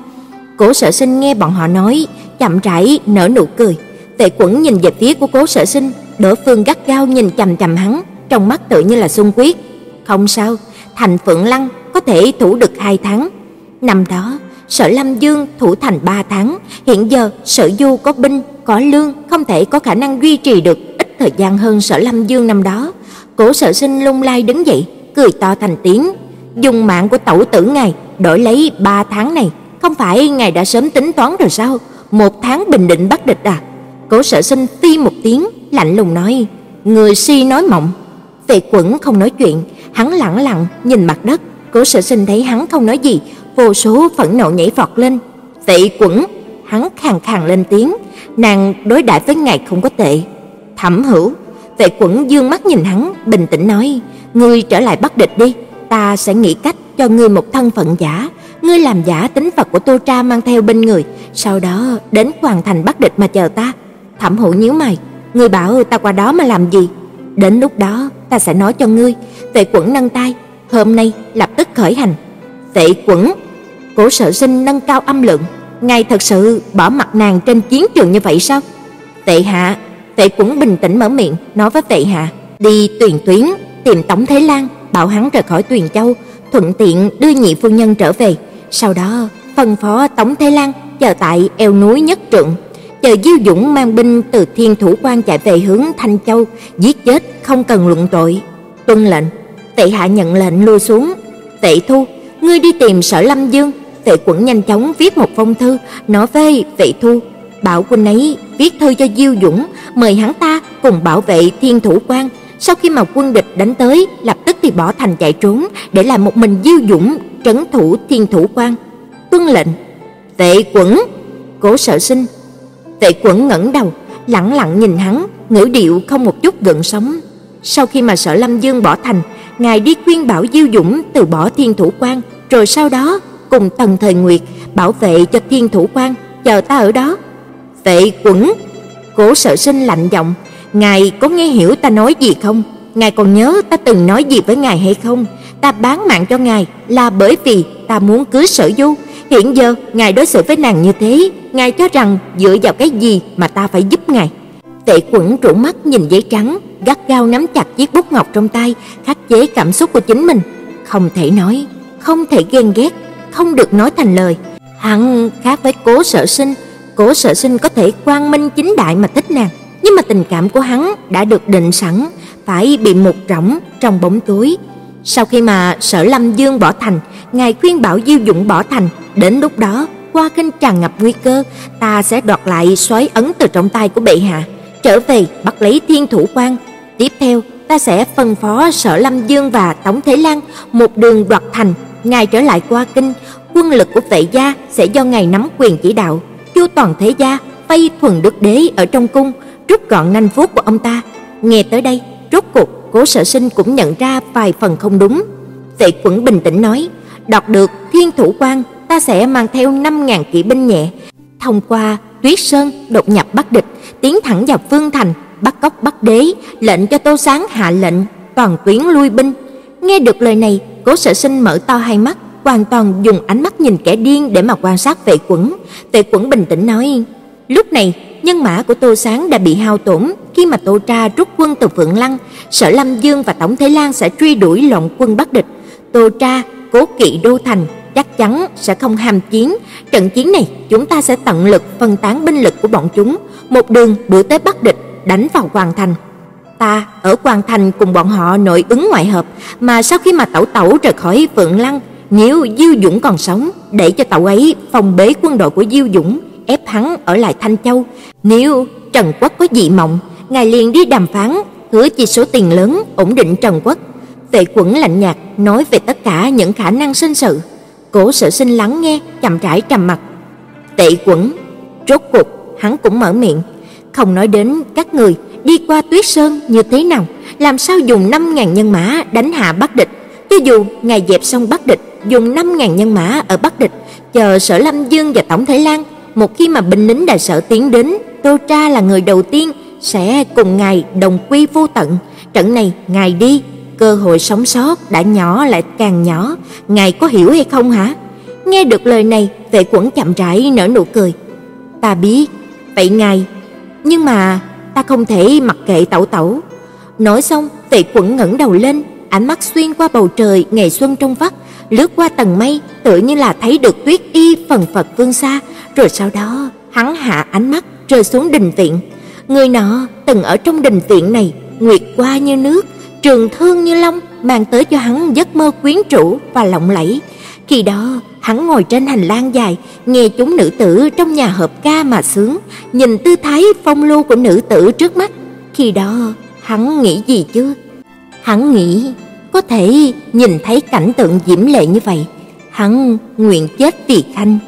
Cố Sở Sinh nghe bọn họ nói, chậm rãi nở nụ cười. tệ Quẩn nhìn về phía của Cố Sở Sinh, đối Phương gắt gao nhìn chằm chằm hắn, trong mắt tự như là xung quyết. Không sao, thành Phượng Lăng có thể thủ được 2 tháng. Năm đó, Sở Lâm Dương thủ thành 3 tháng, hiện giờ Sở Du có binh, có lương, không thể có khả năng duy trì được ít thời gian hơn Sở Lâm Dương năm đó. Cố Sở Sinh lung lay đứng dậy, cười to thành tiếng, dùng mạng của tẩu tử ngài đổi lấy 3 tháng này, không phải ngài đã sớm tính toán rồi sao? Một tháng bình định bắt địch à? Cố Sở Sinh phi một tiếng, lạnh lùng nói, người si nói mộng. Vệ Quẩn không nói chuyện, hắn lặng lặng nhìn mặt đất, Cố Sở Sinh thấy hắn không nói gì, vô số phẫn nộ nhảy vọt lên. "Tệ quẩn!" Hắn khàn khàn lên tiếng, "Nàng đối đãi với ngài không có tệ." Thẩm Hữu, Tệ Quẩn dương mắt nhìn hắn, bình tĩnh nói, "Ngươi trở lại bắt địch đi, ta sẽ nghĩ cách cho ngươi một thân phận giả, ngươi làm giả tính Phật của Tô Tra mang theo bên người, sau đó đến hoàn thành bắt địch mà chờ ta." Thẩm Hữu nhíu mày, "Ngươi bảo ta qua đó mà làm gì?" Đến lúc đó ta sẽ nói cho ngươi." Tệ Quẩn nâng tay, "Hôm nay lập tức khởi hành." Tệ Quẩn Cố Sở Sinh nâng cao âm lượng, ngài thật sự bỏ mặt nàng trên chiến trường như vậy sao? Tệ hạ, Tệ Quẩn bình tĩnh mở miệng, nói với Tệ hạ, đi tuyển Tuyến tìm Tống Thế Lan, bảo hắn rời khỏi Tuyền Châu, thuận tiện đưa nhị phu nhân trở về, sau đó phân phó Tống Thế Lan chờ tại eo núi Nhất Trượng, chờ Diêu Dũng mang binh từ Thiên Thủ Quan chạy về hướng Thanh Châu, giết chết không cần luận tội. Tuân lệnh, Tệ hạ nhận lệnh lui xuống. Tệ Thu, ngươi đi tìm Sở Lâm Dương, Vệ Quẩn nhanh chóng viết một phong thư nói với Vệ Thu, bảo quân ấy viết thư cho Diêu Dũng, mời hắn ta cùng bảo vệ Thiên Thủ Quan. Sau khi mà quân địch đánh tới, lập tức thì bỏ thành chạy trốn, để lại một mình Diêu Dũng trấn thủ Thiên Thủ Quan. tuân lệnh. Tệ Quẩn, Cố Sở Sinh. Tệ Quẩn ngẩng đầu, lặng lặng nhìn hắn, ngữ điệu không một chút gợn sóng. Sau khi mà Sở Lâm Dương bỏ thành, ngài đi khuyên bảo Diêu Dũng từ bỏ Thiên Thủ Quan, rồi sau đó cùng Tần Thời Nguyệt bảo vệ cho Thiên Thủ Quan, chờ ta ở đó. "Vệ Quẩn, Cố Sở Sinh lạnh giọng, ngài có nghe hiểu ta nói gì không? Ngài còn nhớ ta từng nói gì với ngài hay không? Ta bán mạng cho ngài là bởi vì ta muốn cưới Sở Du. Hiện giờ ngài đối xử với nàng như thế, ngài cho rằng dựa vào cái gì mà ta phải giúp ngài? Tệ Quẩn trợn mắt nhìn giấy trắng, gắt gao nắm chặt chiếc bút ngọc trong tay, khắc chế cảm xúc của chính mình, không thể nói, không thể ghen ghét, không được nói thành lời. Hắn khác với Cố Sở Sinh, Cố Sở Sinh có thể quang minh chính đại mà thích nàng, nhưng mà tình cảm của hắn đã được định sẵn, phải bị một rỗng trong bóng tối. Sau khi mà Sở Lâm Dương bỏ thành, ngài khuyên bảo Diêu Dụng bỏ thành, đến lúc đó qua kinh tràn ngập nguy cơ, ta sẽ đoạt lại xoáy ấn từ trong tay của bệ hạ, trở về bắt lấy Thiên Thủ Quan. Tiếp theo, ta sẽ phân phó Sở Lâm Dương và Tống Thế Lan một đường đoạt thành, ngài trở lại qua kinh, quân lực của vệ gia sẽ do ngài nắm quyền chỉ đạo, chu toàn thế gia, vây thuần đức đế ở trong cung, rút gọn nanh vuốt của ông ta. Nghe tới đây, rốt cuộc Cố Sở Sinh cũng nhận ra vài phần không đúng. Vệ Quẩn bình tĩnh nói, đọc được Thiên Thủ Quan, ta sẽ mang theo 5000 kỵ binh nhẹ, thông qua Tuyết Sơn đột nhập Bắc địch, tiến thẳng vào Phương thành, bắt cóc Bắc đế, lệnh cho Tô Sáng hạ lệnh toàn tuyến lui binh. Nghe được lời này, Cố Sở Sinh mở to hai mắt, hoàn toàn dùng ánh mắt nhìn kẻ điên để mà quan sát Vệ Quẩn. Vệ Quẩn bình tĩnh nói: "Lúc này, nhân mã của Tô Sáng đã bị hao tổn, khi mà Tô Tra rút quân từ Phượng Lăng, Sở Lâm Dương và Tổng Thế Lan sẽ truy đuổi loạn quân Bắc địch. Tô Tra cố kỵ đô thành, chắc chắn sẽ không ham chiến. Trận chiến này, chúng ta sẽ tận lực phân tán binh lực của bọn chúng, một đường đuổi tới Bắc địch, đánh vào Hoàng thành. Ta ở quan thành cùng bọn họ nội ứng ngoại hợp, mà sau khi mà Tẩu Tẩu rời khỏi Phượng Lăng, nếu Diêu Dũng còn sống, để cho Tẩu ấy phòng bế quân đội của Diêu Dũng, ép hắn ở lại Thanh Châu. Nếu Trần Quốc có dị mộng, ngài liền đi đàm phán, hứa chi số tiền lớn ổn định Trần Quốc. tệ Quẩn lạnh nhạt nói về tất cả những khả năng sinh sự. Cố Sở Sinh lắng nghe, chậm rãi trầm mặt. Tệ Quẩn, rốt cuộc hắn cũng mở miệng, không nói đến các người đi qua Tuyết Sơn như thế nào, làm sao dùng 5000 nhân mã đánh hạ Bắc địch, cho dù ngài dẹp xong Bắc địch, dùng 5000 nhân mã ở Bắc địch, chờ Sở Lâm Dương và Tổng Thái Lan, một khi mà binh lính đại sở tiến đến, Tô Tra là người đầu tiên sẽ cùng ngài đồng quy vô tận. Trận này ngài đi, cơ hội sống sót đã nhỏ lại càng nhỏ, ngài có hiểu hay không hả? Nghe được lời này, Vệ Quẩn chậm rãi nở nụ cười. Ta biết, vậy ngài, nhưng mà ta không thể mặc kệ Tẩu Tẩu. Nói xong, Tệ Quẩn ngẩng đầu lên, ánh mắt xuyên qua bầu trời ngày xuân trong vắt, lướt qua tầng mây, tự như là thấy được Tuyết Y phần phật vương xa, rồi sau đó, hắn hạ ánh mắt rơi xuống đình viện. Người nọ từng ở trong đình viện này, nguyệt qua như nước, trường thương như long, mang tới cho hắn giấc mơ quyến rũ và lộng lẫy. Khi đó, hắn ngồi trên hành lang dài, nghe chúng nữ tử trong nhà hợp ca mà sướng, nhìn tư thái phong lưu của nữ tử trước mắt. Khi đó, hắn nghĩ gì chứ? Hắn nghĩ có thể nhìn thấy cảnh tượng diễm lệ như vậy, hắn nguyện chết vì Khanh.